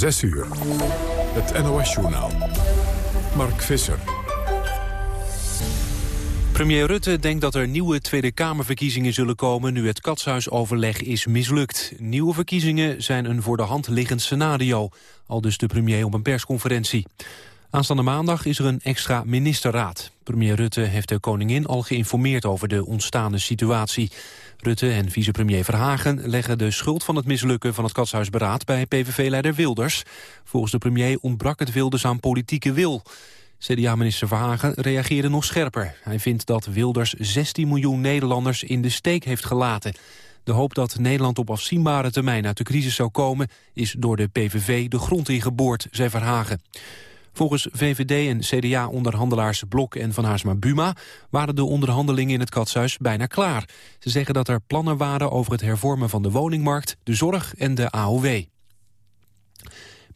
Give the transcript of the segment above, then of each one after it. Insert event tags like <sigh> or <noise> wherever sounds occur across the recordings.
6 uur. Het NOS-journaal. Mark Visser. Premier Rutte denkt dat er nieuwe Tweede Kamerverkiezingen zullen komen... nu het katshuisoverleg is mislukt. Nieuwe verkiezingen zijn een voor de hand liggend scenario. Al dus de premier op een persconferentie. Aanstaande maandag is er een extra ministerraad. Premier Rutte heeft de koningin al geïnformeerd over de ontstaande situatie. Rutte en vicepremier Verhagen leggen de schuld van het mislukken van het katshuisberaad bij PVV-leider Wilders. Volgens de premier ontbrak het Wilders aan politieke wil. CDA-minister Verhagen reageerde nog scherper. Hij vindt dat Wilders 16 miljoen Nederlanders in de steek heeft gelaten. De hoop dat Nederland op afzienbare termijn uit de crisis zou komen... is door de PVV de grond ingeboord, zei Verhagen. Volgens VVD en CDA-onderhandelaars Blok en Van Haarsma Buma... waren de onderhandelingen in het katshuis bijna klaar. Ze zeggen dat er plannen waren over het hervormen van de woningmarkt... de zorg en de AOW.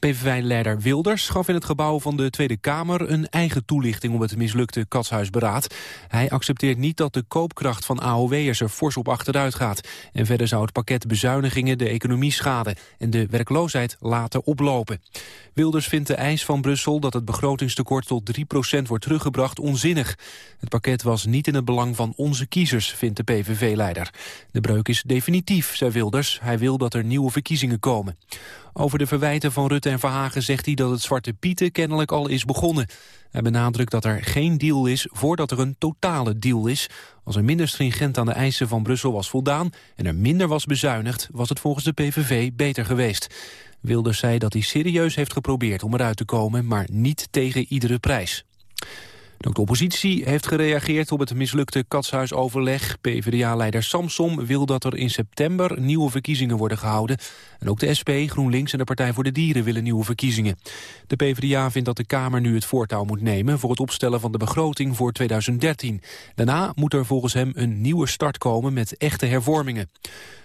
PVV-leider Wilders gaf in het gebouw van de Tweede Kamer... een eigen toelichting op het mislukte katshuisberaad. Hij accepteert niet dat de koopkracht van AOW'ers er fors op achteruit gaat. En verder zou het pakket bezuinigingen de economie schaden... en de werkloosheid laten oplopen. Wilders vindt de eis van Brussel dat het begrotingstekort tot 3% wordt teruggebracht onzinnig. Het pakket was niet in het belang van onze kiezers, vindt de PVV-leider. De breuk is definitief, zei Wilders. Hij wil dat er nieuwe verkiezingen komen. Over de verwijten van Rutte en Verhagen zegt hij dat het Zwarte Pieten kennelijk al is begonnen. Hij benadrukt dat er geen deal is voordat er een totale deal is. Als er minder stringent aan de eisen van Brussel was voldaan en er minder was bezuinigd, was het volgens de PVV beter geweest. Wilders zei dat hij serieus heeft geprobeerd om eruit te komen, maar niet tegen iedere prijs. Ook de oppositie heeft gereageerd op het mislukte katshuisoverleg. PvdA-leider Samsom wil dat er in september nieuwe verkiezingen worden gehouden. En ook de SP, GroenLinks en de Partij voor de Dieren willen nieuwe verkiezingen. De PvdA vindt dat de Kamer nu het voortouw moet nemen... voor het opstellen van de begroting voor 2013. Daarna moet er volgens hem een nieuwe start komen met echte hervormingen.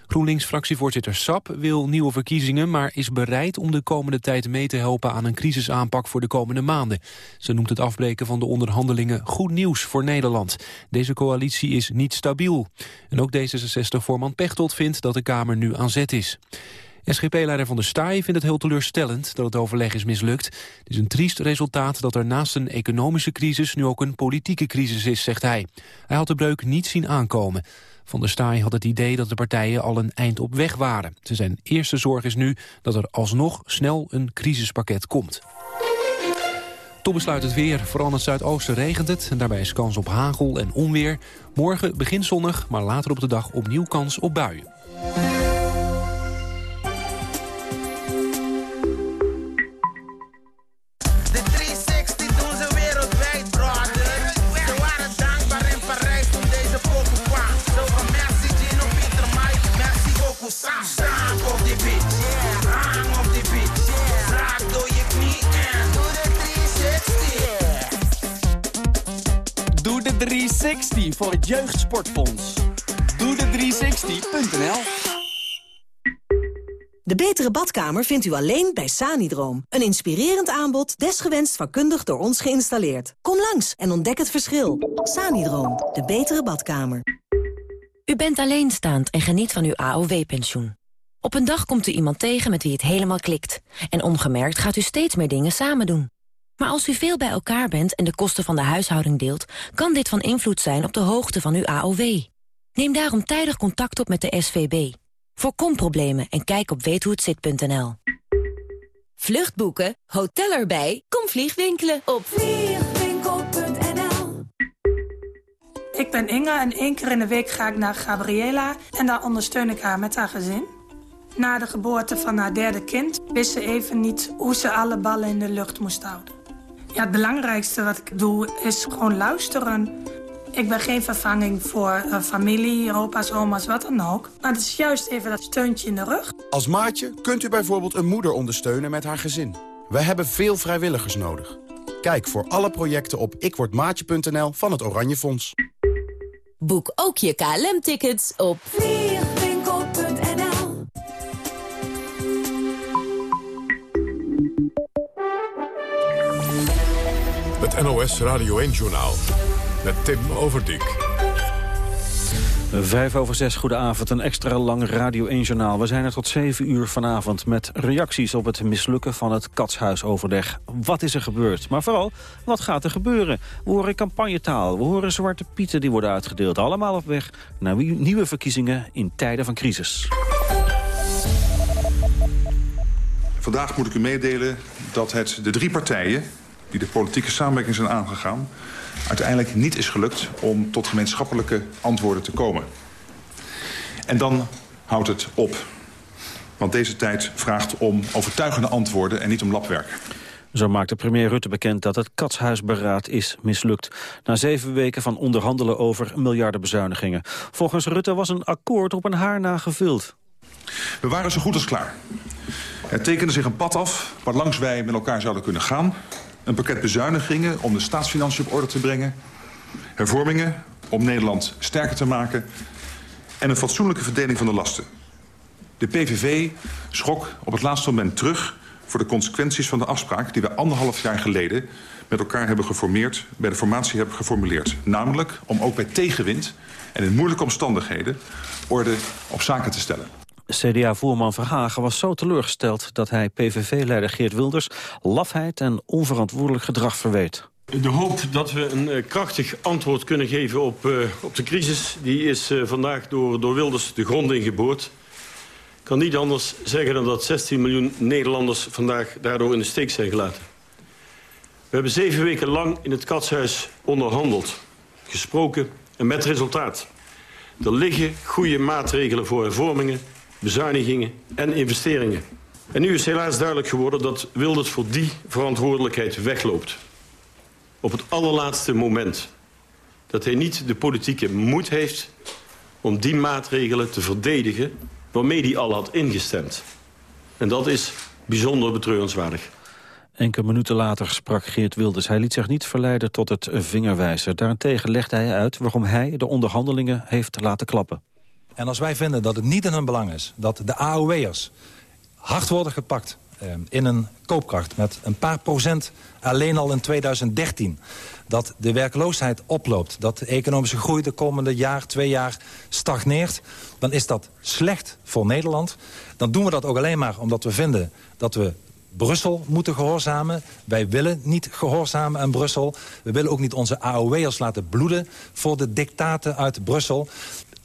GroenLinks-fractievoorzitter Sap wil nieuwe verkiezingen... maar is bereid om de komende tijd mee te helpen aan een crisisaanpak voor de komende maanden. Ze noemt het afbreken van de onderhandelingen goed nieuws voor Nederland. Deze coalitie is niet stabiel. En ook D66-voorman Pechtold vindt dat de Kamer nu aan zet is. SGP-leider Van der Staaij vindt het heel teleurstellend dat het overleg is mislukt. Het is een triest resultaat dat er naast een economische crisis nu ook een politieke crisis is, zegt hij. Hij had de breuk niet zien aankomen. Van der Staaij had het idee dat de partijen al een eind op weg waren. Zijn eerste zorg is nu dat er alsnog snel een crisispakket komt. Tot besluit het weer. Vooral in het zuidoosten regent het. En daarbij is kans op hagel en onweer. Morgen begint zonnig, maar later op de dag opnieuw kans op buien. 360 voor het Jeugdsportfonds. Doe de 360.nl De betere badkamer vindt u alleen bij Sanidroom. Een inspirerend aanbod, desgewenst vakkundig door ons geïnstalleerd. Kom langs en ontdek het verschil. Sanidroom, de betere badkamer. U bent alleenstaand en geniet van uw AOW-pensioen. Op een dag komt u iemand tegen met wie het helemaal klikt. En ongemerkt gaat u steeds meer dingen samen doen. Maar als u veel bij elkaar bent en de kosten van de huishouding deelt... kan dit van invloed zijn op de hoogte van uw AOW. Neem daarom tijdig contact op met de SVB. Voorkom problemen en kijk op weethohetzit.nl. Vluchtboeken, hotel erbij, kom vliegwinkelen op vliegwinkel.nl Ik ben Inge en één keer in de week ga ik naar Gabriela... en daar ondersteun ik haar met haar gezin. Na de geboorte van haar derde kind wist ze even niet hoe ze alle ballen in de lucht moest houden. Ja, het belangrijkste wat ik doe is gewoon luisteren. Ik ben geen vervanging voor uh, familie, opa's, oma's, wat dan ook. Maar het is juist even dat steuntje in de rug. Als maatje kunt u bijvoorbeeld een moeder ondersteunen met haar gezin. We hebben veel vrijwilligers nodig. Kijk voor alle projecten op ikwordmaatje.nl van het Oranje Fonds. Boek ook je KLM-tickets op Het NOS Radio 1-journaal met Tim Overdijk. Vijf over zes, goedenavond. Een extra lang Radio 1-journaal. We zijn er tot zeven uur vanavond met reacties op het mislukken van het katshuisoverleg. Wat is er gebeurd? Maar vooral, wat gaat er gebeuren? We horen campagnetaal, we horen zwarte pieten die worden uitgedeeld. Allemaal op weg naar nieuwe verkiezingen in tijden van crisis. Vandaag moet ik u meedelen dat het de drie partijen... die de politieke samenwerking zijn aangegaan uiteindelijk niet is gelukt om tot gemeenschappelijke antwoorden te komen. En dan houdt het op. Want deze tijd vraagt om overtuigende antwoorden en niet om labwerk. Zo maakte premier Rutte bekend dat het katshuisberaad is mislukt. Na zeven weken van onderhandelen over miljardenbezuinigingen. Volgens Rutte was een akkoord op een haar na gevuld. We waren zo goed als klaar. Er tekende zich een pad af waarlangs wij met elkaar zouden kunnen gaan. Een pakket bezuinigingen om de staatsfinanciën op orde te brengen. Hervormingen om Nederland sterker te maken. En een fatsoenlijke verdeling van de lasten. De PVV schrok op het laatste moment terug voor de consequenties van de afspraak... die we anderhalf jaar geleden met elkaar hebben geformeerd... bij de formatie hebben geformuleerd. Namelijk om ook bij tegenwind en in moeilijke omstandigheden... orde op zaken te stellen. CDA-voerman Verhagen was zo teleurgesteld dat hij PVV-leider Geert Wilders lafheid en onverantwoordelijk gedrag verweet. De hoop dat we een uh, krachtig antwoord kunnen geven op, uh, op de crisis... die is uh, vandaag door, door Wilders de grond ingeboord. Ik kan niet anders zeggen dan dat 16 miljoen Nederlanders... vandaag daardoor in de steek zijn gelaten. We hebben zeven weken lang in het katshuis onderhandeld. Gesproken en met resultaat. Er liggen goede maatregelen voor hervormingen bezuinigingen en investeringen. En nu is helaas duidelijk geworden dat Wilders voor die verantwoordelijkheid wegloopt. Op het allerlaatste moment. Dat hij niet de politieke moed heeft om die maatregelen te verdedigen... waarmee hij al had ingestemd. En dat is bijzonder betreurenswaardig. Enkele minuten later sprak Geert Wilders. Hij liet zich niet verleiden tot het vingerwijzen. Daarentegen legde hij uit waarom hij de onderhandelingen heeft laten klappen. En als wij vinden dat het niet in hun belang is... dat de AOW'ers hard worden gepakt eh, in een koopkracht... met een paar procent alleen al in 2013... dat de werkloosheid oploopt... dat de economische groei de komende jaar, twee jaar stagneert... dan is dat slecht voor Nederland. Dan doen we dat ook alleen maar omdat we vinden dat we Brussel moeten gehoorzamen. Wij willen niet gehoorzamen aan Brussel. We willen ook niet onze AOW'ers laten bloeden voor de dictaten uit Brussel.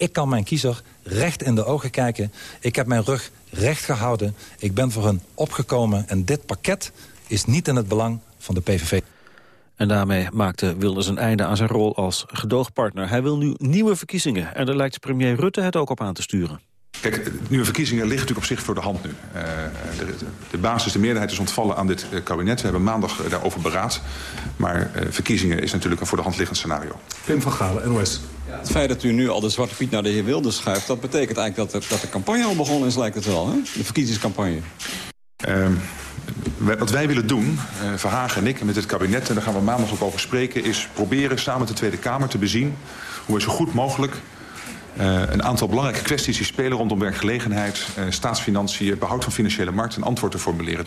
Ik kan mijn kiezer recht in de ogen kijken. Ik heb mijn rug recht gehouden. Ik ben voor hen opgekomen. En dit pakket is niet in het belang van de PVV. En daarmee maakte Wilders een einde aan zijn rol als gedoogpartner. Hij wil nu nieuwe verkiezingen. En daar lijkt premier Rutte het ook op aan te sturen. Kijk, nieuwe verkiezingen liggen natuurlijk op zich voor de hand nu. Uh, de, de, basis, de meerderheid is ontvallen aan dit uh, kabinet. We hebben maandag uh, daarover beraad. Maar verkiezingen is natuurlijk een voor de hand liggend scenario. Pim van Galen, NOS. Het feit dat u nu al de Zwarte Piet naar de heer Wilders schuift... dat betekent eigenlijk dat dat de campagne al begonnen is, lijkt het wel, hè? De verkiezingscampagne. Ehm, wat wij willen doen, Verhagen en ik, met het kabinet... en daar gaan we maandag ook over spreken... is proberen samen met de Tweede Kamer te bezien... hoe we zo goed mogelijk uh, een aantal belangrijke kwesties die spelen rondom werkgelegenheid, uh, staatsfinanciën, behoud van financiële markt, een antwoord te formuleren.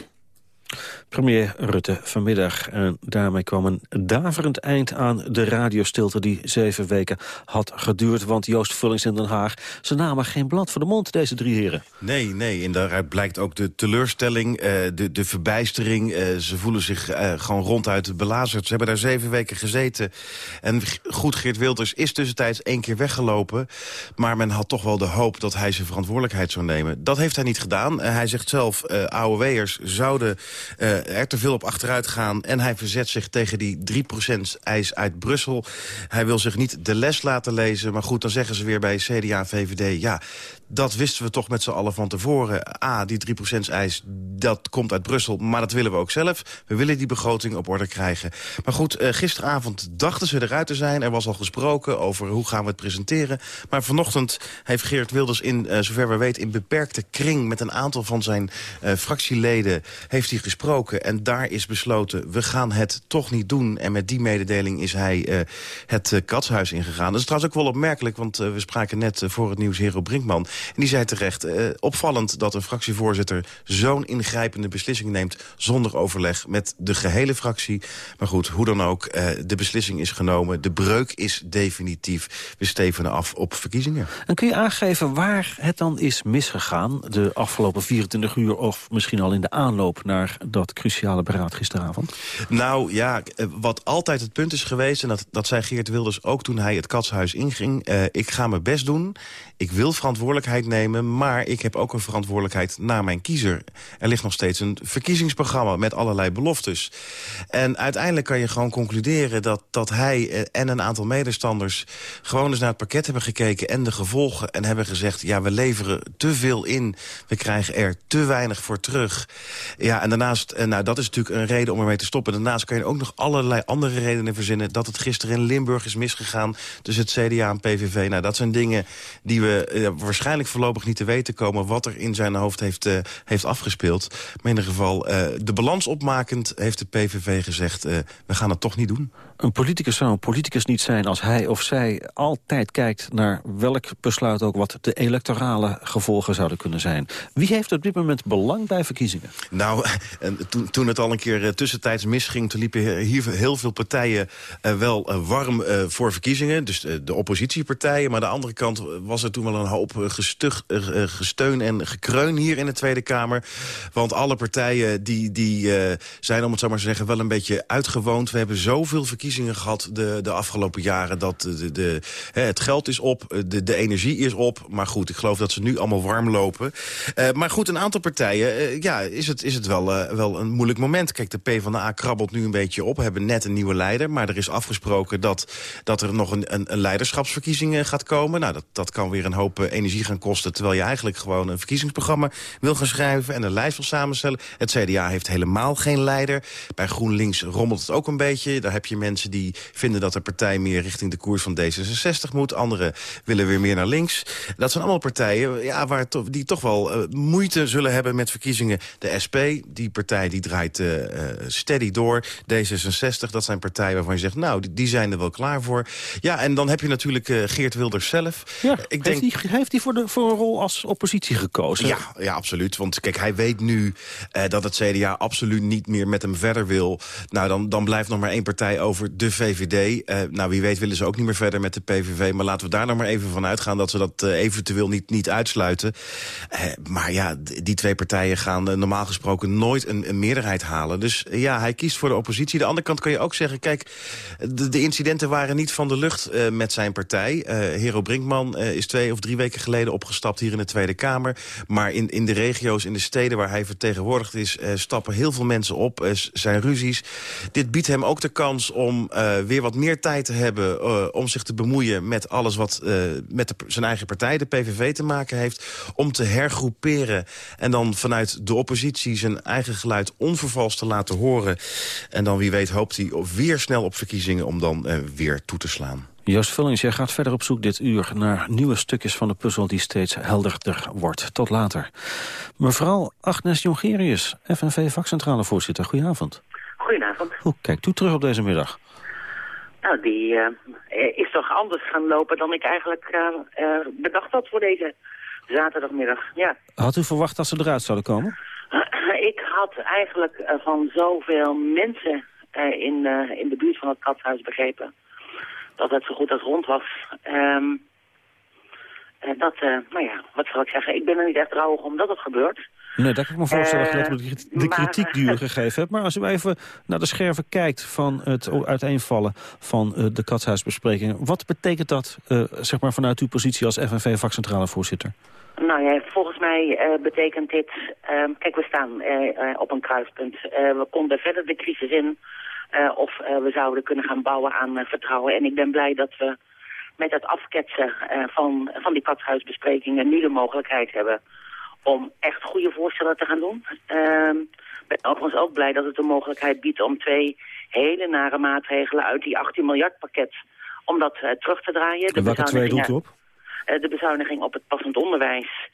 Premier Rutte vanmiddag. En daarmee kwam een daverend eind aan de radiostilte die zeven weken had geduurd. Want Joost Vullings in Den Haag, ze namen geen blad voor de mond, deze drie heren. Nee, nee. En daaruit blijkt ook de teleurstelling, uh, de, de verbijstering. Uh, ze voelen zich uh, gewoon ronduit belazerd. Ze hebben daar zeven weken gezeten. En goed, Geert Wilders is tussentijds één keer weggelopen. Maar men had toch wel de hoop dat hij zijn verantwoordelijkheid zou nemen. Dat heeft hij niet gedaan. hij zegt zelf, AOW'ers zouden er te veel op achteruit gaan. En hij verzet zich tegen die 3% eis uit Brussel. Hij wil zich niet de les laten lezen. Maar goed, dan zeggen ze weer bij CDA en VVD... ja, dat wisten we toch met z'n allen van tevoren. A, die 3%-eis, dat komt uit Brussel, maar dat willen we ook zelf. We willen die begroting op orde krijgen. Maar goed, uh, gisteravond dachten ze eruit te zijn. Er was al gesproken over hoe gaan we het presenteren. Maar vanochtend heeft Geert Wilders in, uh, zover we weten... in beperkte kring met een aantal van zijn uh, fractieleden heeft hij gesproken en daar is besloten... we gaan het toch niet doen. En met die mededeling is hij uh, het uh, katshuis ingegaan. Dat is trouwens ook wel opmerkelijk, want uh, we spraken net voor het nieuws Hero Brinkman. En die zei terecht, opvallend dat een fractievoorzitter... zo'n ingrijpende beslissing neemt zonder overleg met de gehele fractie. Maar goed, hoe dan ook, de beslissing is genomen. De breuk is definitief. We stevenen af op verkiezingen. En kun je aangeven waar het dan is misgegaan... de afgelopen 24 uur of misschien al in de aanloop... naar dat cruciale beraad gisteravond? Nou ja, wat altijd het punt is geweest... en dat, dat zei Geert Wilders ook toen hij het katshuis inging... Uh, ik ga mijn best doen, ik wil verantwoordelijkheid nemen... maar ik heb ook een verantwoordelijkheid naar mijn kiezer. Er ligt nog steeds een verkiezingsprogramma met allerlei beloftes. En uiteindelijk kan je gewoon concluderen dat, dat hij uh, en een aantal medestanders... gewoon eens naar het pakket hebben gekeken en de gevolgen... en hebben gezegd, ja, we leveren te veel in. We krijgen er te weinig voor terug. Ja, en daarnaast, en nou, dat is natuurlijk een reden om ermee te stoppen. Daarnaast kan je ook nog allerlei andere redenen verzinnen... dat het gisteren in Limburg is misgegaan tussen het CDA en PVV. Nou, dat zijn dingen die we uh, waarschijnlijk voorlopig niet te weten komen... wat er in zijn hoofd heeft, uh, heeft afgespeeld. Maar in ieder geval, de balans opmakend heeft de PVV gezegd... we gaan het toch niet doen. Een politicus zou een politicus niet zijn als hij of zij altijd kijkt naar welk besluit ook wat de electorale gevolgen zouden kunnen zijn. Wie heeft op dit moment belang bij verkiezingen? Nou, en toen, toen het al een keer uh, tussentijds misging, toen liepen hier heel veel partijen uh, wel uh, warm voor verkiezingen. Dus de oppositiepartijen. Maar aan de andere kant was er toen wel een hoop gestug, gesteun en gekreun hier in de Tweede Kamer. Want alle partijen die, die zijn, om het zo maar te zeggen, wel een beetje uitgewoond. We hebben zoveel verkiezingen gehad de, de afgelopen jaren... dat de, de, het geld is op, de, de energie is op. Maar goed, ik geloof dat ze nu allemaal warm lopen. Uh, maar goed, een aantal partijen, uh, ja, is het, is het wel, uh, wel een moeilijk moment. Kijk, de PvdA krabbelt nu een beetje op. Hebben net een nieuwe leider. Maar er is afgesproken dat, dat er nog een, een, een leiderschapsverkiezing gaat komen. Nou, dat, dat kan weer een hoop energie gaan kosten... terwijl je eigenlijk gewoon een verkiezingsprogramma wil gaan schrijven... en een lijst wil samenstellen. Het CDA heeft helemaal geen leider. Bij GroenLinks rommelt het ook een beetje. Daar heb je mensen die vinden dat de partij meer richting de koers van D66 moet. Anderen willen weer meer naar links. Dat zijn allemaal partijen ja, waar to die toch wel uh, moeite zullen hebben met verkiezingen. De SP, die partij die draait uh, steady door. D66, dat zijn partijen waarvan je zegt... nou, die, die zijn er wel klaar voor. Ja, en dan heb je natuurlijk uh, Geert Wilders zelf. Ja, ik denk, heeft hij, heeft voor, de, voor een rol als oppositie gekozen? Ja, ja absoluut. Want kijk, hij weet nu dat het CDA absoluut niet meer met hem verder wil. Nou, dan, dan blijft nog maar één partij over de VVD. Uh, nou, wie weet willen ze ook niet meer verder met de PVV. Maar laten we daar nog maar even van uitgaan... dat ze dat uh, eventueel niet, niet uitsluiten. Uh, maar ja, die twee partijen gaan normaal gesproken nooit een, meerderheid halen. Dus ja, hij kiest voor de oppositie. De andere kant kan je ook zeggen... kijk, de, de incidenten waren niet van de lucht met zijn partij. Hero Brinkman is twee of drie weken geleden opgestapt hier in de Tweede Kamer. Maar in, in de regio's, in de steden waar hij vertegenwoordigd is... stappen heel veel mensen op, zijn ruzies. Dit biedt hem ook de kans om uh, weer wat meer tijd te hebben... Uh, om zich te bemoeien met alles wat uh, met de, zijn eigen partij, de PVV, te maken heeft. Om te hergroeperen en dan vanuit de oppositie zijn eigen geluid onvervalst te laten horen. En dan wie weet hoopt hij weer snel op verkiezingen om dan weer toe te slaan. Joost Vullings, jij gaat verder op zoek dit uur naar nieuwe stukjes van de puzzel die steeds helderder wordt. Tot later. Mevrouw Agnes Jongerius, FNV-vakcentrale voorzitter, goedenavond. Goedenavond. Hoe kijkt u terug op deze middag? Nou, die uh, is toch anders gaan lopen dan ik eigenlijk uh, uh, bedacht had voor deze zaterdagmiddag. Ja. Had u verwacht dat ze eruit zouden komen? <clears throat> ik had eigenlijk van zoveel mensen in, in de buurt van het katshuis begrepen dat het zo goed als rond was. Um, dat, nou ja, wat zal ik zeggen, ik ben er niet echt rouwig omdat het gebeurt. Nee, dat kan ik me voorstellen, uh, de kritiek die u <laughs> gegeven hebt. Maar als u even naar de scherven kijkt van het uiteenvallen van uh, de katshuisbesprekingen... wat betekent dat uh, zeg maar vanuit uw positie als FNV-vakcentrale voorzitter? Nou ja, volgens mij betekent dit... Ehm, kijk, we staan op een kruispunt. we konden verder de crisis in... of we zouden kunnen gaan bouwen aan vertrouwen. En ik ben blij dat we met het afketsen van, van die katshuisbesprekingen... nu de mogelijkheid hebben om echt goede voorstellen te gaan doen. Uh, ben overigens ook blij dat het de mogelijkheid biedt om twee hele nare maatregelen uit die 18 miljard pakket om dat uh, terug te draaien. De en welke twee doet u op? Uh, de bezuiniging op het passend onderwijs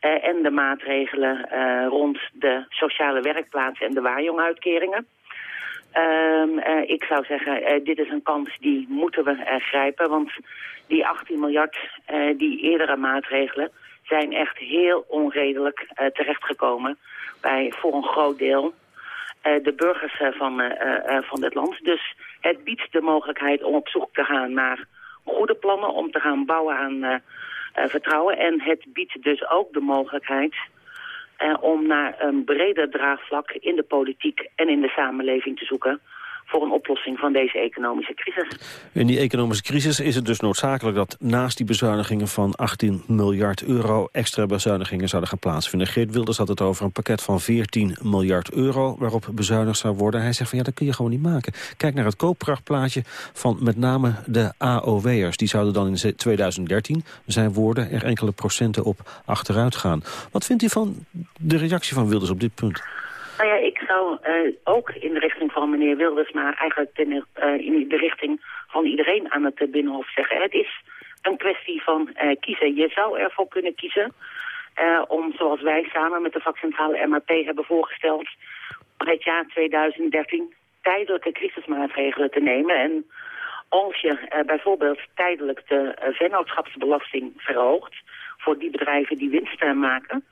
en de maatregelen rond de sociale werkplaats en de waarjonguitkeringen. Um, ik zou zeggen, dit is een kans die moeten we grijpen. Want die 18 miljard, die eerdere maatregelen zijn echt heel onredelijk uh, terechtgekomen bij voor een groot deel uh, de burgers uh, van, van dit land. Dus het biedt de mogelijkheid om op zoek te gaan naar goede plannen, om te gaan bouwen aan vertrouwen. En het biedt dus ook de mogelijkheid om naar een breder draagvlak in de politiek en in de samenleving te zoeken voor een oplossing van deze economische crisis. In die economische crisis is het dus noodzakelijk dat naast die bezuinigingen van 18 miljard euro extra bezuinigingen zouden gaan plaatsvinden. Geert Wilders had het over een pakket van 14 miljard euro waarop bezuinigd zou worden. Hij zegt van ja, dat kun je gewoon niet maken. Kijk naar het koopkrachtplaatje van met name de AOW'ers. Die zouden dan in 2013, zijn woorden, er enkele procenten op achteruit gaan. Wat vindt u van de reactie van Wilders op dit punt? Nou ja, ik zou uh, ook in de richting van meneer Wilders, maar eigenlijk in, uh, in de richting van iedereen aan het Binnenhof zeggen. Het is een kwestie van kiezen. Je zou ervoor kunnen kiezen om, zoals wij samen met de vakcentrale MAP hebben voorgesteld, het jaar 2013 tijdelijke crisismaatregelen te nemen. En als je bijvoorbeeld tijdelijk de vennootschapsbelasting verhoogt voor die bedrijven die winst maken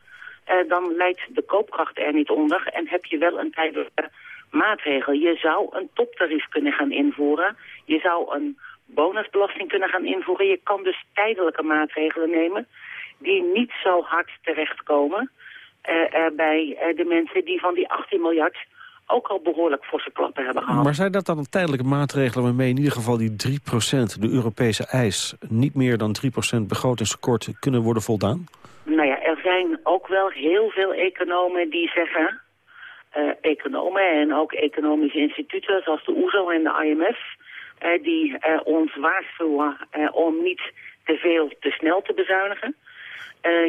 dan leidt de koopkracht er niet onder en heb je wel een tijdelijke maatregel. Je zou een toptarief kunnen gaan invoeren. Je zou een bonusbelasting kunnen gaan invoeren. Je kan dus tijdelijke maatregelen nemen die niet zo hard terechtkomen uh, uh, bij de mensen die van die 18 miljard ook al behoorlijk forse klappen hebben gehad. Maar zijn dat dan tijdelijke maatregelen waarmee in ieder geval die 3%, de Europese eis, niet meer dan 3% begrotingstekort kunnen worden voldaan? Nou ja, zijn ook wel heel veel economen die zeggen... Uh, economen en ook economische instituten zoals de OESO e en de IMF... Uh, die uh, ons waarschuwen om niet te veel te snel te bezuinigen.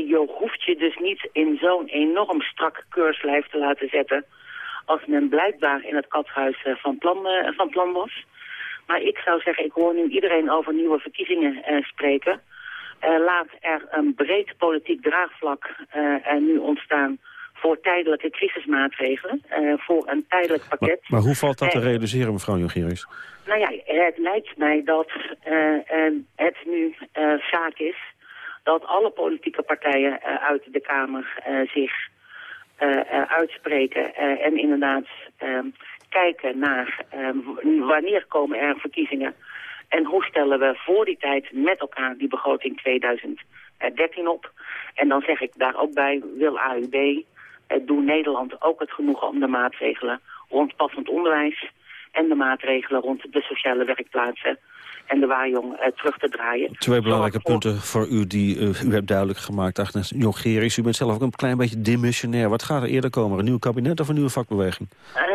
je hoeft je dus niet in zo'n enorm strak keurslijf te laten zetten... als men blijkbaar in het katshuis van, plan, van plan was. Maar ik zou zeggen, ik hoor nu iedereen over nieuwe verkiezingen spreken... Uh, laat er een breed politiek draagvlak uh, nu ontstaan voor tijdelijke crisismaatregelen, uh, voor een tijdelijk pakket. Maar, maar hoe valt dat te realiseren, mevrouw Jongerius? Nou ja, het lijkt mij dat het nu zaak is dat alle politieke partijen uit de Kamer zich uitspreken en inderdaad kijken naar wanneer komen er verkiezingen en hoe stellen we voor die tijd met elkaar die begroting 2013 op? En dan zeg ik daar ook bij, wil AUB, eh, doe Nederland ook het genoegen om de maatregelen rond passend onderwijs en de maatregelen rond de sociale werkplaatsen en de waarjong uh, terug te draaien. Twee belangrijke punten voor u die uh, u hebt duidelijk gemaakt, Agnes Jongerius. U bent zelf ook een klein beetje demissionair. Wat gaat er eerder komen, een nieuw kabinet of een nieuwe vakbeweging? Uh,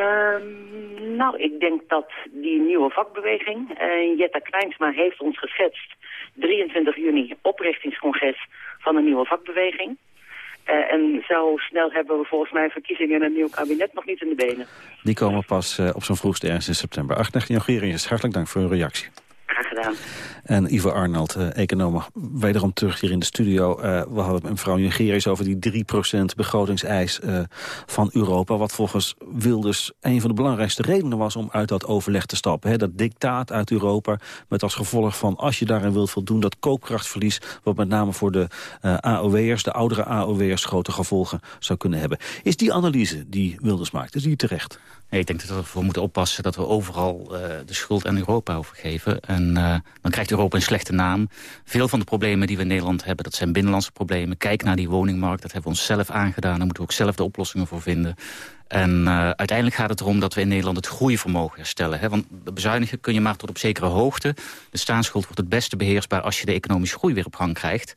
nou, ik denk dat die nieuwe vakbeweging, uh, Jetta Kleinsma heeft ons geschetst, 23 juni oprichtingscongres van een nieuwe vakbeweging. Uh, en zo snel hebben we volgens mij verkiezingen en een nieuw kabinet nog niet in de benen. Die komen pas uh, op zo'n vroegste ergens in september. Agnes Jongerius, hartelijk dank voor uw reactie. Graag gedaan. En Ivo Arnold, uh, econoom, wederom terug hier in de studio. Uh, we hadden met mevrouw Jungerius over die 3% begrotingseis uh, van Europa. Wat volgens Wilders een van de belangrijkste redenen was om uit dat overleg te stappen. Dat dictaat uit Europa met als gevolg van als je daarin wilt voldoen... dat koopkrachtverlies, wat met name voor de AOW'ers, de oudere AOW'ers... grote gevolgen zou kunnen hebben. Is die analyse die Wilders maakt, is die terecht? Nee, ik denk dat we ervoor moeten oppassen dat we overal de schuld aan Europa overgeven. En dan krijgt Europa een slechte naam. Veel van de problemen die we in Nederland hebben, dat zijn binnenlandse problemen. Kijk naar die woningmarkt, dat hebben we onszelf aangedaan. Daar moeten we ook zelf de oplossingen voor vinden. En uh, uiteindelijk gaat het erom dat we in Nederland het groeivermogen herstellen. Hè? Want bezuinigen kun je maar tot op zekere hoogte. De staatsschuld wordt het beste beheersbaar als je de economische groei weer op gang krijgt.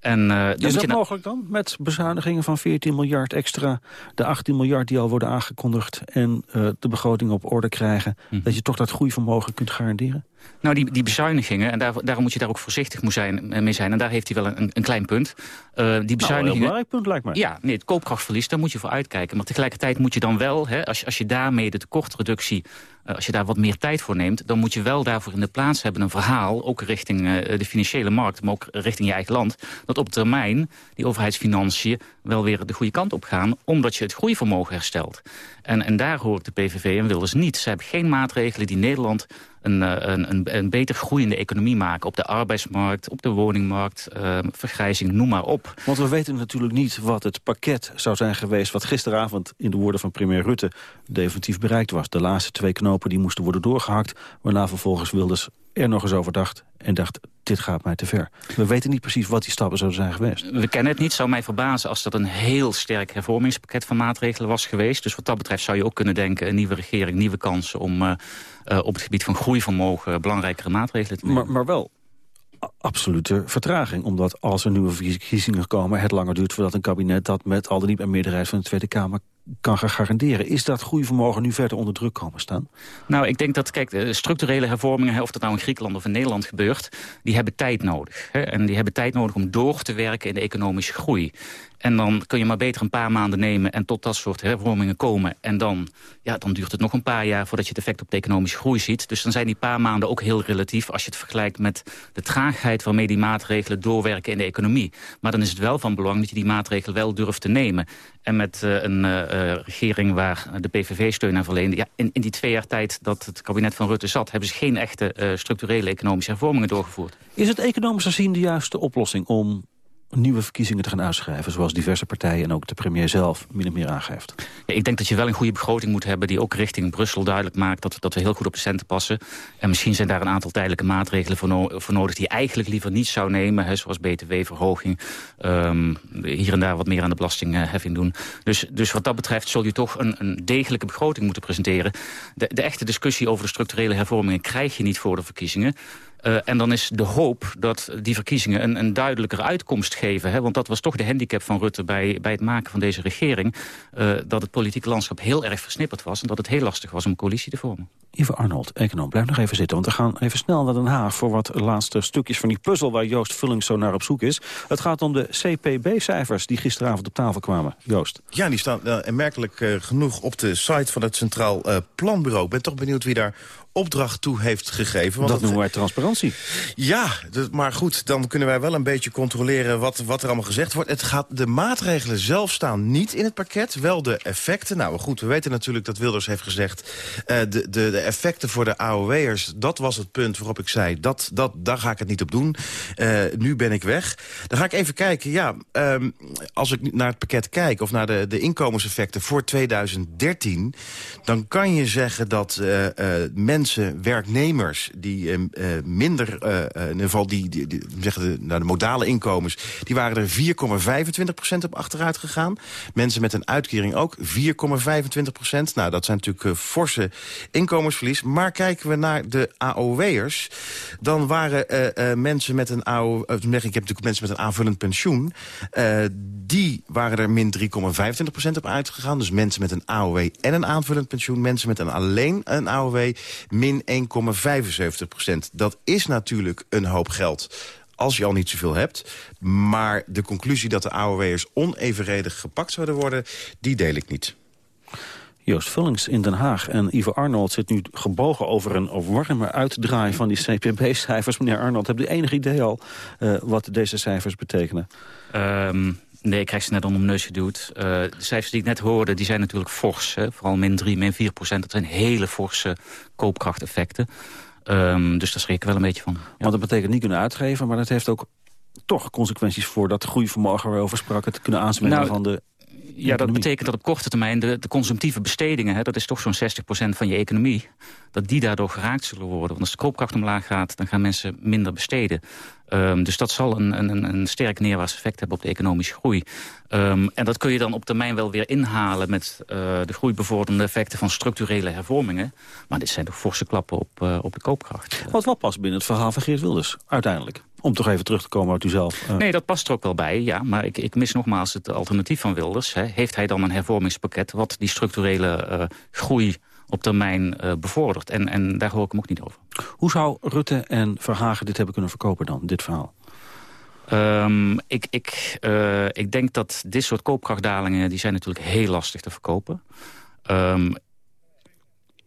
En, uh, Is dat mogelijk dan? Met bezuinigingen van 14 miljard extra, de 18 miljard die al worden aangekondigd... en uh, de begroting op orde krijgen, hm. dat je toch dat groeivermogen kunt garanderen? Nou, die, die bezuinigingen, en daar, daarom moet je daar ook voorzichtig mee zijn. En daar heeft hij wel een, een klein punt. Die bezuinigingen, nou, een belangrijk punt lijkt mij. Ja, nee, het koopkrachtverlies, daar moet je voor uitkijken. Maar tegelijkertijd moet je je dan wel, hè, als, je, als je daarmee de tekortreductie... Uh, als je daar wat meer tijd voor neemt... dan moet je wel daarvoor in de plaats hebben een verhaal... ook richting uh, de financiële markt, maar ook richting je eigen land... dat op termijn die overheidsfinanciën wel weer de goede kant op gaan... omdat je het groeivermogen herstelt. En, en daar hoort de PVV en Wilders niet. Ze hebben geen maatregelen die Nederland een, een, een, een beter groeiende economie maken... op de arbeidsmarkt, op de woningmarkt, uh, vergrijzing, noem maar op. Want we weten natuurlijk niet wat het pakket zou zijn geweest... wat gisteravond in de woorden van premier Rutte definitief bereikt was. De laatste twee knopen die moesten worden doorgehakt... waarna vervolgens Wilders er nog eens over dacht en dacht, dit gaat mij te ver. We weten niet precies wat die stappen zouden zijn geweest. We kennen het niet. zou mij verbazen als dat een heel sterk hervormingspakket van maatregelen was geweest. Dus wat dat betreft zou je ook kunnen denken... een nieuwe regering, nieuwe kansen om uh, uh, op het gebied van groeivermogen... belangrijkere maatregelen te nemen. Maar, maar wel absolute vertraging. Omdat als er nieuwe verkiezingen komen... het langer duurt voordat een kabinet dat met al de niet meerderheid van de Tweede Kamer kan gaan garanderen. Is dat groeivermogen nu verder onder druk komen staan? Nou, ik denk dat, kijk, de structurele hervormingen... of dat nou in Griekenland of in Nederland gebeurt... die hebben tijd nodig. Hè? En die hebben tijd nodig om door te werken in de economische groei. En dan kun je maar beter een paar maanden nemen en tot dat soort hervormingen komen. En dan, ja, dan duurt het nog een paar jaar voordat je het effect op de economische groei ziet. Dus dan zijn die paar maanden ook heel relatief als je het vergelijkt met de traagheid waarmee die maatregelen doorwerken in de economie. Maar dan is het wel van belang dat je die maatregelen wel durft te nemen. En met uh, een uh, regering waar de PVV steun aan verleende... Ja, in, in die twee jaar tijd dat het kabinet van Rutte zat... hebben ze geen echte structurele economische hervormingen doorgevoerd. Is het economisch gezien de juiste oplossing om nieuwe verkiezingen te gaan uitschrijven... zoals diverse partijen en ook de premier zelf min of meer aangeeft? Ja, ik denk dat je wel een goede begroting moet hebben... die ook richting Brussel duidelijk maakt dat, dat we heel goed op de centen passen. En misschien zijn daar een aantal tijdelijke maatregelen voor, no voor nodig... die je eigenlijk liever niet zou nemen, hè, zoals btw-verhoging. Um, hier en daar wat meer aan de belastingheffing doen. Dus, dus wat dat betreft zul je toch een, een degelijke begroting moeten presenteren. De, de echte discussie over de structurele hervormingen krijg je niet voor de verkiezingen. Uh, en dan is de hoop dat die verkiezingen een, een duidelijkere uitkomst geven. Hè? Want dat was toch de handicap van Rutte bij, bij het maken van deze regering. Uh, dat het politieke landschap heel erg versnipperd was... en dat het heel lastig was om een coalitie te vormen. Ivo Arnold, econoom, blijf nog even zitten. Want we gaan even snel naar Den Haag... voor wat laatste stukjes van die puzzel waar Joost Vullings zo naar op zoek is. Het gaat om de CPB-cijfers die gisteravond op tafel kwamen. Joost. Ja, die staan uh, merkelijk uh, genoeg op de site van het Centraal Planbureau. Ik ben toch benieuwd wie daar opdracht toe heeft gegeven. Want dat noemen wij transparantie. Ja, maar goed, dan kunnen wij wel een beetje controleren wat, wat er allemaal gezegd wordt. Het gaat, de maatregelen zelf staan niet in het pakket, wel de effecten. Nou goed, we weten natuurlijk dat Wilders heeft gezegd... Uh, de, de, de effecten voor de AOW'ers, dat was het punt waarop ik zei... Dat, dat, daar ga ik het niet op doen. Uh, nu ben ik weg. Dan ga ik even kijken, ja, um, als ik naar het pakket kijk... of naar de, de inkomenseffecten voor 2013... dan kan je zeggen dat uh, mensen werknemers... die uh, minder, uh, in ieder geval die, die, zeggen de, de modale inkomens... die waren er 4,25% op achteruit gegaan. Mensen met een uitkering ook 4,25% Nou, dat zijn natuurlijk forse inkomensverlies. Maar kijken we naar de AOW'ers... dan waren mensen met een AOW... ik heb natuurlijk mensen met een aanvullend pensioen... die waren er min 3,25% op uitgegaan. Dus mensen met een AOW en een aanvullend pensioen. Mensen met een alleen een AOW min 1,75 procent. Dat is natuurlijk een hoop geld als je al niet zoveel hebt. Maar de conclusie dat de AOW'ers onevenredig gepakt zouden worden... die deel ik niet. Joost Vullings in Den Haag en Ivo Arnold zit nu gebogen over een warme uitdraai van die CPB-cijfers. Meneer Arnold, hebt u enig idee al uh, wat deze cijfers betekenen? Um, Nee, ik krijg ze net onder mijn neus geduwd. Uh, de cijfers die ik net hoorde, die zijn natuurlijk fors. Hè? Vooral min 3, min 4 procent. Dat zijn hele forse koopkrachteffecten. Um, dus daar schrik ik wel een beetje van. Ja. Want dat betekent niet kunnen uitgeven, maar dat heeft ook toch consequenties voor dat groeivermogen waar we over spraken... te kunnen aansmeren nou, van de ja, dat betekent dat op korte termijn de, de consumptieve bestedingen... Hè, dat is toch zo'n 60% van je economie... dat die daardoor geraakt zullen worden. Want als de koopkracht omlaag gaat, dan gaan mensen minder besteden. Um, dus dat zal een, een, een sterk neerwaarts effect hebben op de economische groei. Um, en dat kun je dan op termijn wel weer inhalen... met uh, de groeibevorderende effecten van structurele hervormingen. Maar dit zijn toch forse klappen op, uh, op de koopkracht. Wat wel past binnen het verhaal van Geert Wilders, uiteindelijk. Om toch even terug te komen uit u zelf. Uh... Nee, dat past er ook wel bij, ja. Maar ik, ik mis nogmaals het alternatief van Wilders. Hè. Heeft hij dan een hervormingspakket... wat die structurele groei op termijn uh, bevordert? En, en daar hoor ik hem ook niet over. Hoe zou Rutte en Verhagen dit hebben kunnen verkopen dan, dit verhaal? Um, ik, ik, uh, ik denk dat dit soort koopkrachtdalingen... die zijn natuurlijk heel lastig te verkopen. Um,